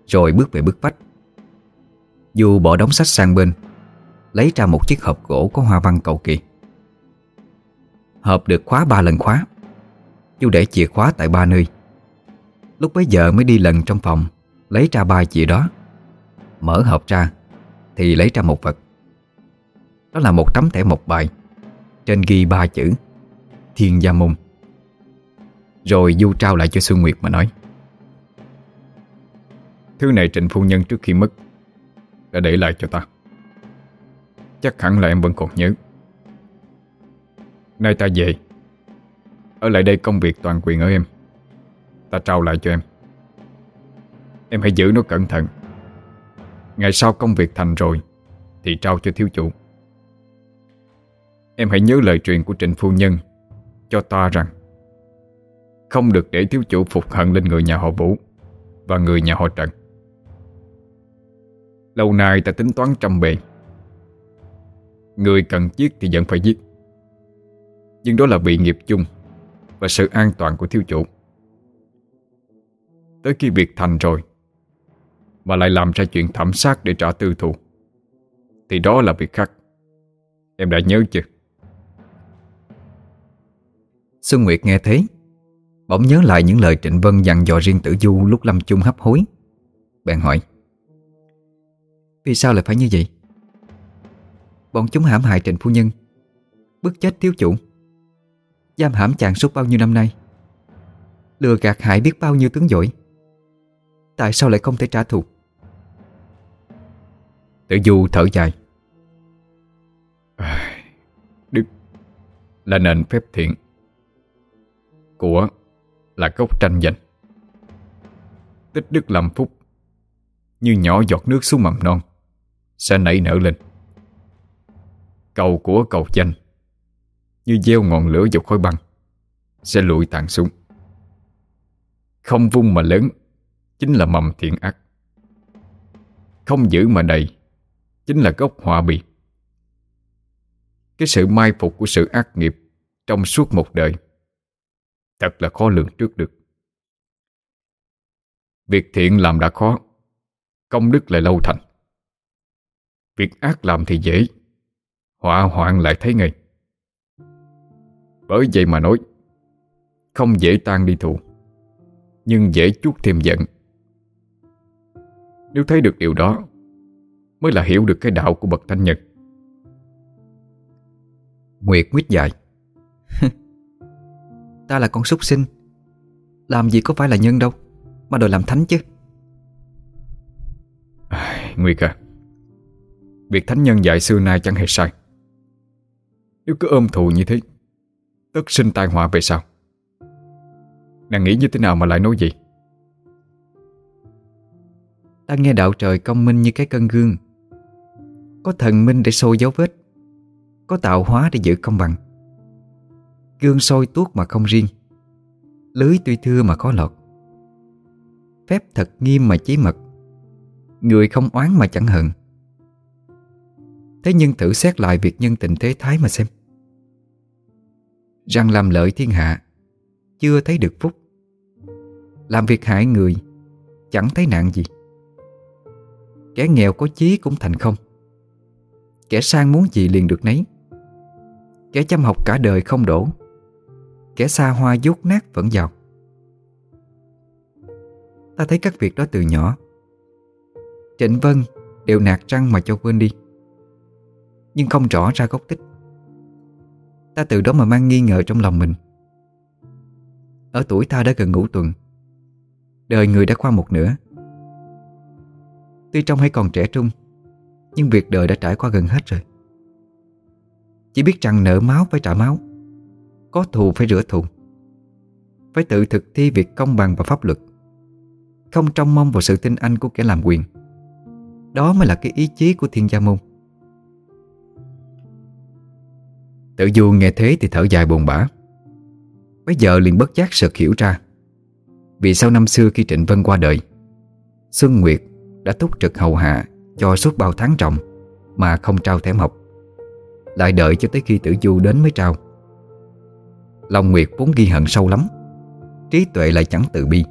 Rồi bước về bức vách. Du bỏ đóng sách sang bên, Lấy ra một chiếc hộp gỗ có hoa văn cầu kỳ. Hộp được khóa ba lần khóa. Chú để chìa khóa tại ba nơi. Lúc bấy giờ mới đi lần trong phòng, Lấy ra ba chìa đó. Mở hộp ra, Thì lấy ra một vật. Đó là một tấm thẻ một bài, Trên ghi ba chữ, Thiên Gia Môn. Rồi Du trao lại cho Xuân Nguyệt mà nói, Thứ này Trịnh Phu Nhân trước khi mất, Đã để lại cho ta. Chắc hẳn là em vẫn còn nhớ. Nay ta về. Ở lại đây công việc toàn quyền ở em. Ta trao lại cho em. Em hãy giữ nó cẩn thận. Ngày sau công việc thành rồi, Thì trao cho thiếu chủ. Em hãy nhớ lời truyền của Trịnh Phu Nhân, Cho ta rằng, Không được để thiếu chủ phục hận lên người nhà họ Vũ Và người nhà họ Trần. Lâu nay ta tính toán trăm bề. Người cần giết thì vẫn phải giết. Nhưng đó là bị nghiệp chung Và sự an toàn của thiếu chủ. Tới khi việc thành rồi Mà lại làm ra chuyện thẩm sát để trả tư thù, Thì đó là việc khác. Em đã nhớ chưa? Xuân Nguyệt nghe thế, Bỗng nhớ lại những lời Trịnh Vân dặn dò riêng tử du lúc lâm chung hấp hối. Bèn hỏi, Vì sao lại phải như vậy? Bọn chúng hãm hại Trịnh Phu Nhân, Bức chết thiếu chủ. Giam hãm chàng suốt bao nhiêu năm nay? Lừa gạt hại biết bao nhiêu tướng giỏi Tại sao lại không thể trả thù? Tử Du thở dài. Đức, là nền phép thiện Của là gốc tranh giành Tích đức làm phúc, Như nhỏ giọt nước xuống mầm non, Sẽ nảy nở lên. Cầu của cầu danh như gieo ngọn lửa vào khói băng, Sẽ lụi tàn xuống. Không vung mà lớn, Chính là mầm thiện ác. Không giữ mà đầy, Chính là gốc họa bị Cái sự mai phục của sự ác nghiệp Trong suốt một đời, Thật là khó lường trước được. Việc thiện làm đã khó, Công đức lại lâu thành. Việc ác làm thì dễ Họa hoạn lại thấy ngay. Bởi vậy mà nói Không dễ tan đi thù Nhưng dễ chút thêm giận. Nếu thấy được điều đó Mới là hiểu được cái đạo của bậc thanh nhật Nguyệt quyết dạy Ta là con súc sinh Làm gì có phải là nhân đâu Mà đòi làm thánh chứ. À, Nguyệt à Việc thánh nhân dạy xưa nay chẳng hề sai. Nếu cứ ôm thù như thế Tất sinh tai họa về sau. Nàng nghĩ như thế nào mà lại nói gì Ta nghe đạo trời công minh như cái cân gương. Có thần minh để sôi dấu vết. Có tạo hóa để giữ công bằng. Gương soi tuốt mà không riêng. Lưới tuy thưa mà có lọt. Phép thật nghiêm mà chí mật. Người không oán mà chẳng hận. Thế nhưng thử xét lại việc nhân tình thế thái mà xem. Rằng làm lợi thiên hạ, Chưa thấy được phúc. Làm việc hại người, Chẳng thấy nạn gì. Kẻ nghèo có chí cũng thành không. Kẻ sang muốn gì liền được nấy. Kẻ chăm học cả đời không đổ, Kẻ xa hoa dốt nát vẫn giàu. Ta thấy các việc đó từ nhỏ. Trịnh Vân đều nạt răng mà cho quên đi. Nhưng không rõ ra gốc tích. Ta từ đó mà mang nghi ngờ trong lòng mình. Ở tuổi ta đã gần ngũ tuần. Đời người đã qua một nửa. Tuy trong hay còn trẻ trung, Nhưng việc đời đã trải qua gần hết rồi. Chỉ biết rằng nợ máu phải trả máu, Có thù phải rửa thù. Phải tự thực thi việc công bằng và pháp luật. Không trông mong vào sự tin anh của kẻ làm quyền. Đó mới là cái ý chí của thiên gia môn. Tự du nghe thế thì thở dài buồn bã Bây giờ liền bất giác sực hiểu ra Vì sau năm xưa khi Trịnh Vân qua đời Xuân Nguyệt đã túc trực hầu hạ cho suốt bao tháng trọng mà không trao thẻ mộc. Lại đợi cho tới khi tử du đến mới trao. lòng Nguyệt vốn ghi hận sâu lắm, trí tuệ lại chẳng tự bi.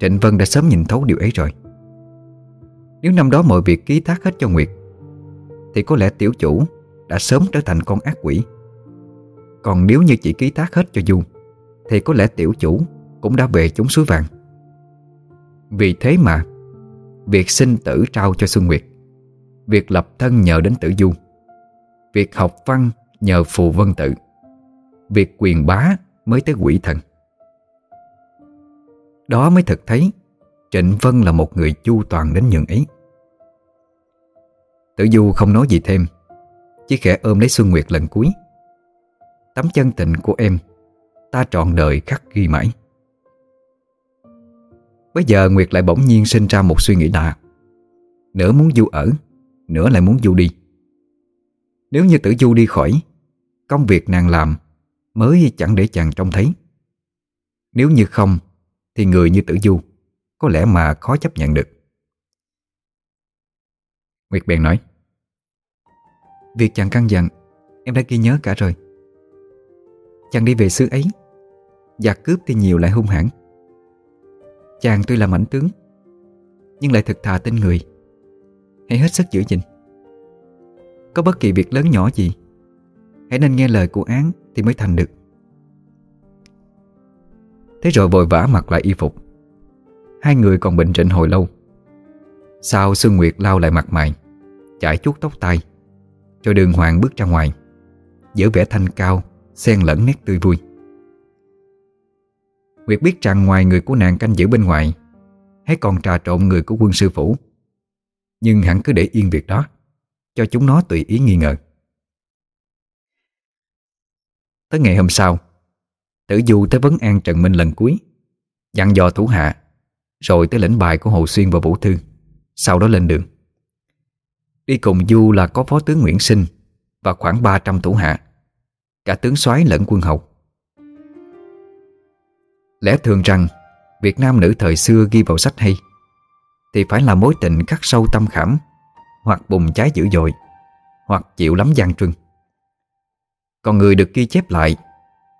Trịnh Vân đã sớm nhìn thấu điều ấy rồi. Nếu năm đó mọi việc ký thác hết cho Nguyệt, thì có lẽ tiểu chủ đã sớm trở thành con ác quỷ. Còn nếu như chỉ ký thác hết cho Du, thì có lẽ tiểu chủ cũng đã về chúng suối vàng. Vì thế mà Việc sinh tử trao cho Xuân Nguyệt Việc lập thân nhờ đến tử du Việc học văn nhờ phù vân tự Việc quyền bá mới tới quỷ thần Đó mới thực thấy Trịnh Vân là một người chu toàn đến nhường ý. Tử Du không nói gì thêm Chỉ khẽ ôm lấy Xuân Nguyệt lần cuối Tấm chân tình của em, Ta trọn đời khắc ghi mãi. Bây giờ Nguyệt lại bỗng nhiên sinh ra một suy nghĩ lạ. Nửa muốn Du ở, Nửa lại muốn Du đi. Nếu như tử Du đi khỏi, Công việc nàng làm Mới chẳng để chàng trông thấy. Nếu như không, Thì người như tử Du Có lẽ mà khó chấp nhận được. Nguyệt bèn nói, Việc chàng căn dặn, Em đã ghi nhớ cả rồi. Chàng đi về xứ ấy. Giặc cướp thì nhiều lại hung hãn. Chàng tuy là mảnh tướng, Nhưng lại thực thà tin người. Hãy hết sức giữ gìn. Có bất kỳ việc lớn nhỏ gì, Hãy nên nghe lời của án Thì mới thành được. Thế rồi vội vã mặc lại y phục. Hai người còn bệnh trịnh hồi lâu. Sau Sương Nguyệt lau lại mặt mày, Chải chuốt tóc tai Rồi đường hoàng bước ra ngoài, Giữ vẻ thanh cao Xen lẫn nét tươi vui. Nguyệt biết rằng ngoài người của nàng canh giữ bên ngoài, Hay còn trà trộn người của quân sư phủ. Nhưng hẳn cứ để yên việc đó, Cho chúng nó tùy ý nghi ngờ. Tới ngày hôm sau, Tử Du tới vấn an Trần Minh lần cuối, Dặn dò thủ hạ, Rồi tới lĩnh bài của Hồ Xuyên và Vũ Thư, Sau đó lên đường. Đi cùng Du là có Phó tướng Nguyễn Sinh Và khoảng 300 thủ hạ. Cả tướng soái lẫn quân hầu. Lẽ thường rằng, Việt Nam nữ thời xưa ghi vào sách hay, Thì phải là mối tình khắc sâu tâm khảm, Hoặc bùng cháy dữ dội, Hoặc chịu lắm gian truân. Còn người được ghi chép lại,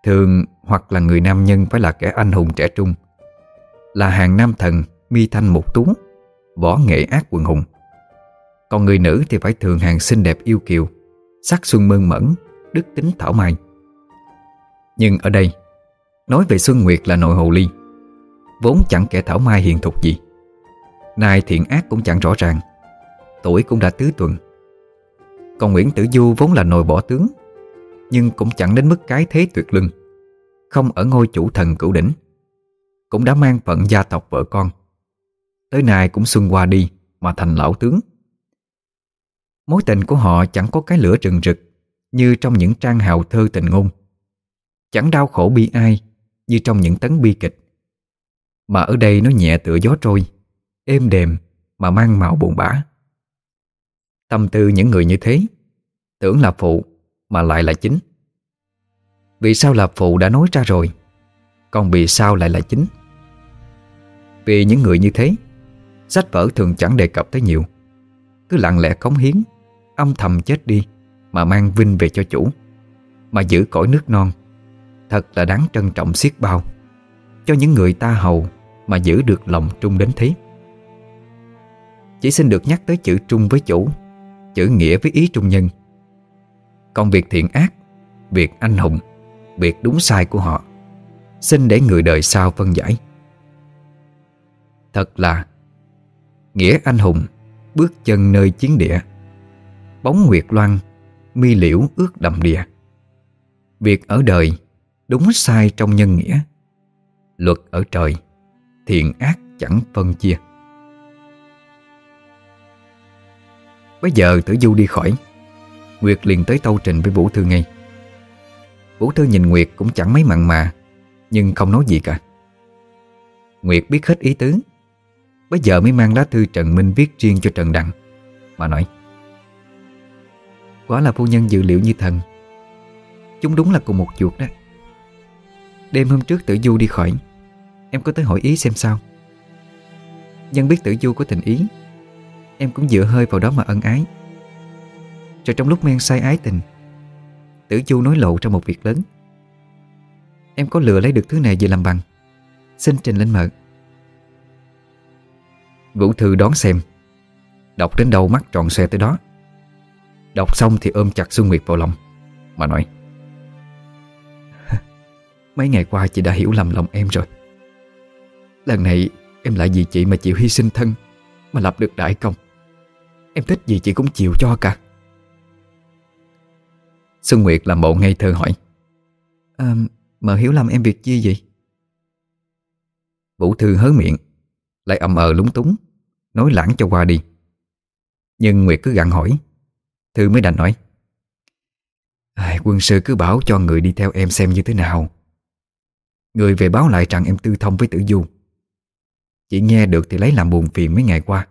Thường hoặc là người nam nhân phải là kẻ anh hùng trẻ trung, Là hàng nam thần mi thanh mục tú, Võ nghệ ác quần hùng. Còn người nữ thì phải thường hàng xinh đẹp yêu kiều, Sắc xuân mơn mẫn Đức tính thảo mai. Nhưng ở đây, Nói về Xuân Nguyệt là nội hồ ly, Vốn chẳng kẻ thảo mai hiền thục gì. Nay thiện ác cũng chẳng rõ ràng, Tuổi cũng đã tứ tuần. Còn Nguyễn Tử Du vốn là nội bỏ tướng, Nhưng cũng chẳng đến mức cái thế tuyệt lưng, Không ở ngôi chủ thần cửu đỉnh, Cũng đã mang phận gia tộc vợ con. Tới nay cũng xuân qua đi Mà thành lão tướng. Mối tình của họ chẳng có cái lửa rừng rực như trong những trang hào thơ tình ngôn. Chẳng đau khổ bi ai như trong những tấn bi kịch. Mà ở đây nó nhẹ tựa gió trôi, Êm đềm mà mang màu buồn bã. Tâm tư những người như thế, Tưởng là phụ mà lại là chính. Vì sao là phụ đã nói ra rồi, Còn vì sao lại là chính? Vì những người như thế, Sách vở thường chẳng đề cập tới nhiều. Cứ lặng lẽ cống hiến, Âm thầm chết đi. Mà mang vinh về cho chủ, Mà giữ cõi nước non. Thật là đáng trân trọng xiết bao Cho những người ta hầu Mà giữ được lòng trung đến thế. Chỉ xin được nhắc tới chữ trung với chủ, Chữ nghĩa với ý trung nhân. Còn việc thiện ác, Việc anh hùng, Việc đúng sai của họ, Xin để người đời sau phân giải. Thật là, Nghĩa anh hùng Bước chân nơi chiến địa, Bóng nguyệt loan Mi liễu ước đầm đìa. Việc ở đời Đúng sai trong nhân nghĩa, Luật ở trời Thiện ác chẳng phân chia. Bây giờ tử du đi khỏi, Nguyệt liền tới tâu trình với Vũ Thư ngay. Vũ Thư nhìn Nguyệt cũng chẳng mấy mặn mà, Nhưng không nói gì cả. Nguyệt biết hết ý tứ Bây giờ mới mang lá thư Trần Minh viết riêng cho Trần Đặng, Mà nói Quả là phu nhân dự liệu như thần. Chúng đúng là cùng một chuột đó. Đêm hôm trước tử du đi khỏi, Em có tới hỏi ý xem sao. Nhân biết tử du có tình ý, Em cũng dựa hơi vào đó mà ân ái. Rồi trong lúc men say ái tình, Tử du nói lộ ra một việc lớn. Em có lừa lấy được thứ này về làm bằng, Xin trình lên mợ Vũ Thư đón xem, Đọc đến đâu mắt tròn xe tới đó. Đọc xong thì ôm chặt Xuân Nguyệt vào lòng. Mà nói Mấy ngày qua chị đã hiểu lầm lòng em rồi. Lần này em lại vì chị mà chịu hy sinh thân Mà lập được đại công. Em thích gì chị cũng chịu cho cả. Xuân Nguyệt làm bộ ngây thơ hỏi ờ, à, Mợ hiểu lầm em việc gì vậy? Vũ Thư hớ miệng Lại ầm ờ lúng túng Nói lãng cho qua đi. Nhưng Nguyệt cứ gặn hỏi Thư mới đành nói à, Quân sư cứ bảo cho người đi theo em xem như thế nào. Người về báo lại rằng em tư thông với tử du. Chỉ nghe được thì lấy làm buồn phiền mấy ngày qua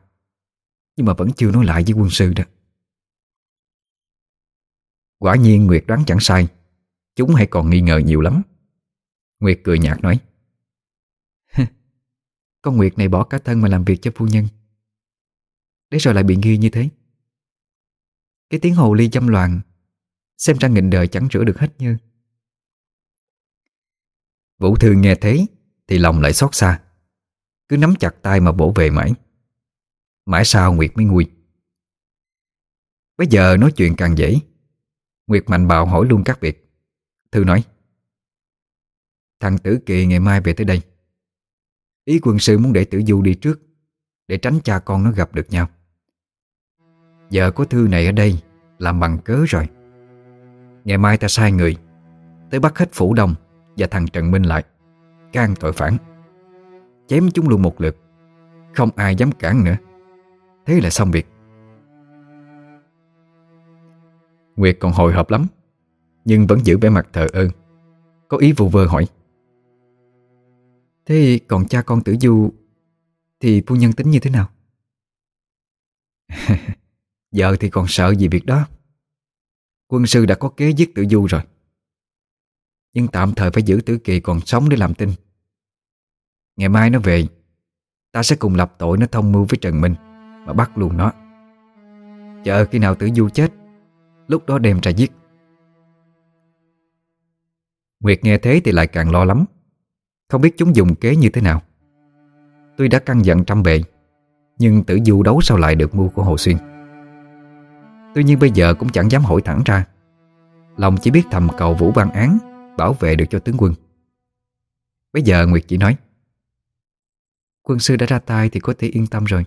Nhưng mà vẫn chưa nói lại với quân sư đó. Quả nhiên Nguyệt đoán chẳng sai Chúng hay còn nghi ngờ nhiều lắm. Nguyệt cười nhạt nói Con Nguyệt này bỏ cả thân mà làm việc cho phu nhân. Để rồi lại bị nghi như thế. Cái tiếng hồ ly châm loạn. Xem ra nghìn đời chẳng rửa được hết như. Vũ Thư nghe thế, Thì lòng lại xót xa. Cứ nắm chặt tay mà bổ về mãi. Mãi sau Nguyệt mới nguôi. Bây giờ nói chuyện càng dễ. Nguyệt mạnh bạo hỏi luôn các việc. Thư nói, Thằng Tử Kỳ ngày mai về tới đây. Ý quân sư muốn để Tử Du đi trước, Để tránh cha con nó gặp được nhau. Giờ có Thư này ở đây, Làm bằng cớ rồi. Ngày mai ta sai người, Tới bắt hết Phủ Đông Và thằng Trần Minh lại, Can tội phản. Chém chúng luôn một lượt, Không ai dám cản nữa. Thế là xong việc. Nguyệt còn hồi hộp lắm, Nhưng vẫn giữ vẻ mặt thờ ơ, Có ý vụ vơ hỏi. Thế còn cha con tử du Thì phu nhân tính như thế nào? Giờ thì còn sợ gì việc đó. Quân sư đã có kế giết tử du rồi. Nhưng tạm thời phải giữ tử kỳ còn sống để làm tin. Ngày mai nó về, Ta sẽ cùng lập tội nó thông mưu với Trần Minh Mà bắt luôn nó. Chờ khi nào tử du chết, Lúc đó đem ra giết. Nguyệt nghe thế thì lại càng lo lắm. Không biết chúng dùng kế như thế nào. Tuy đã căng giận trăm bề Nhưng tử du đấu sao lại được mưu của Hồ Xuyên? Tuy nhiên bây giờ cũng chẳng dám hỏi thẳng ra. Lòng chỉ biết thầm cầu Vũ Văn Án Bảo vệ được cho tướng quân. Bây giờ Nguyệt chỉ nói, Quân sư đã ra tay thì có thể yên tâm rồi.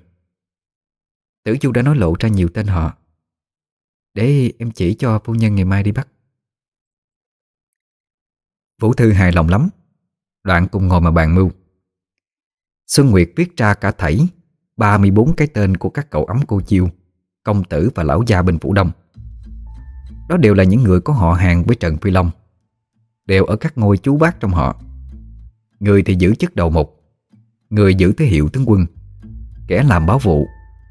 Tử Du đã nói lộ ra nhiều tên họ. Để em chỉ cho phu nhân ngày mai đi bắt. Vũ Thư hài lòng lắm. Đoạn cùng ngồi mà bàn mưu. Xuân Nguyệt viết ra cả thảy 34 cái tên của các cậu ấm cô chiêu. Công tử và lão gia bên Phủ Đông. Đó đều là những người có họ hàng với Trần Phi Long, Đều ở các ngôi chú bác trong họ. Người thì giữ chức đầu mục, Người giữ thế hiệu tướng quân, Kẻ làm báo vụ,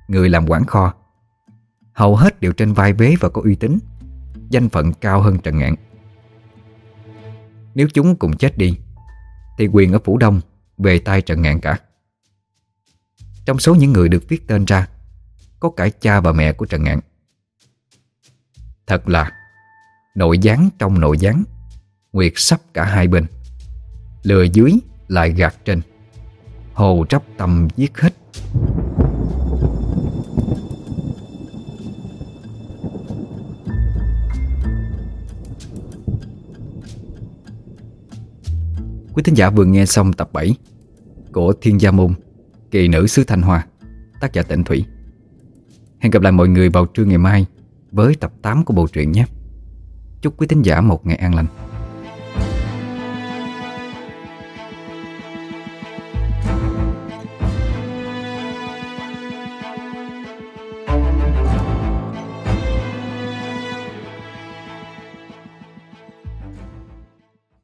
Người làm quản kho. Hầu hết đều trên vai vế và có uy tín, Danh phận cao hơn Trần Ngạn. Nếu chúng cùng chết đi, Thì quyền ở Phủ Đông Về tay Trần Ngạn cả. Trong số những người được viết tên ra có cả cha và mẹ của Trần Ngạn. Thật là, Nội gián trong nội gián, Nguyệt sắp cả hai bên. Lừa dưới lại gạt trên, Hồ trắp tâm giết hết. Quý thính giả vừa nghe xong tập 7 Của Thiên Gia Môn, Kỳ nữ xứ Thanh Hoa, Tác giả Tịnh Thủy. Hẹn gặp lại mọi người vào trưa ngày mai Với tập 8 của bộ truyện nhé. Chúc quý thính giả một ngày an lành.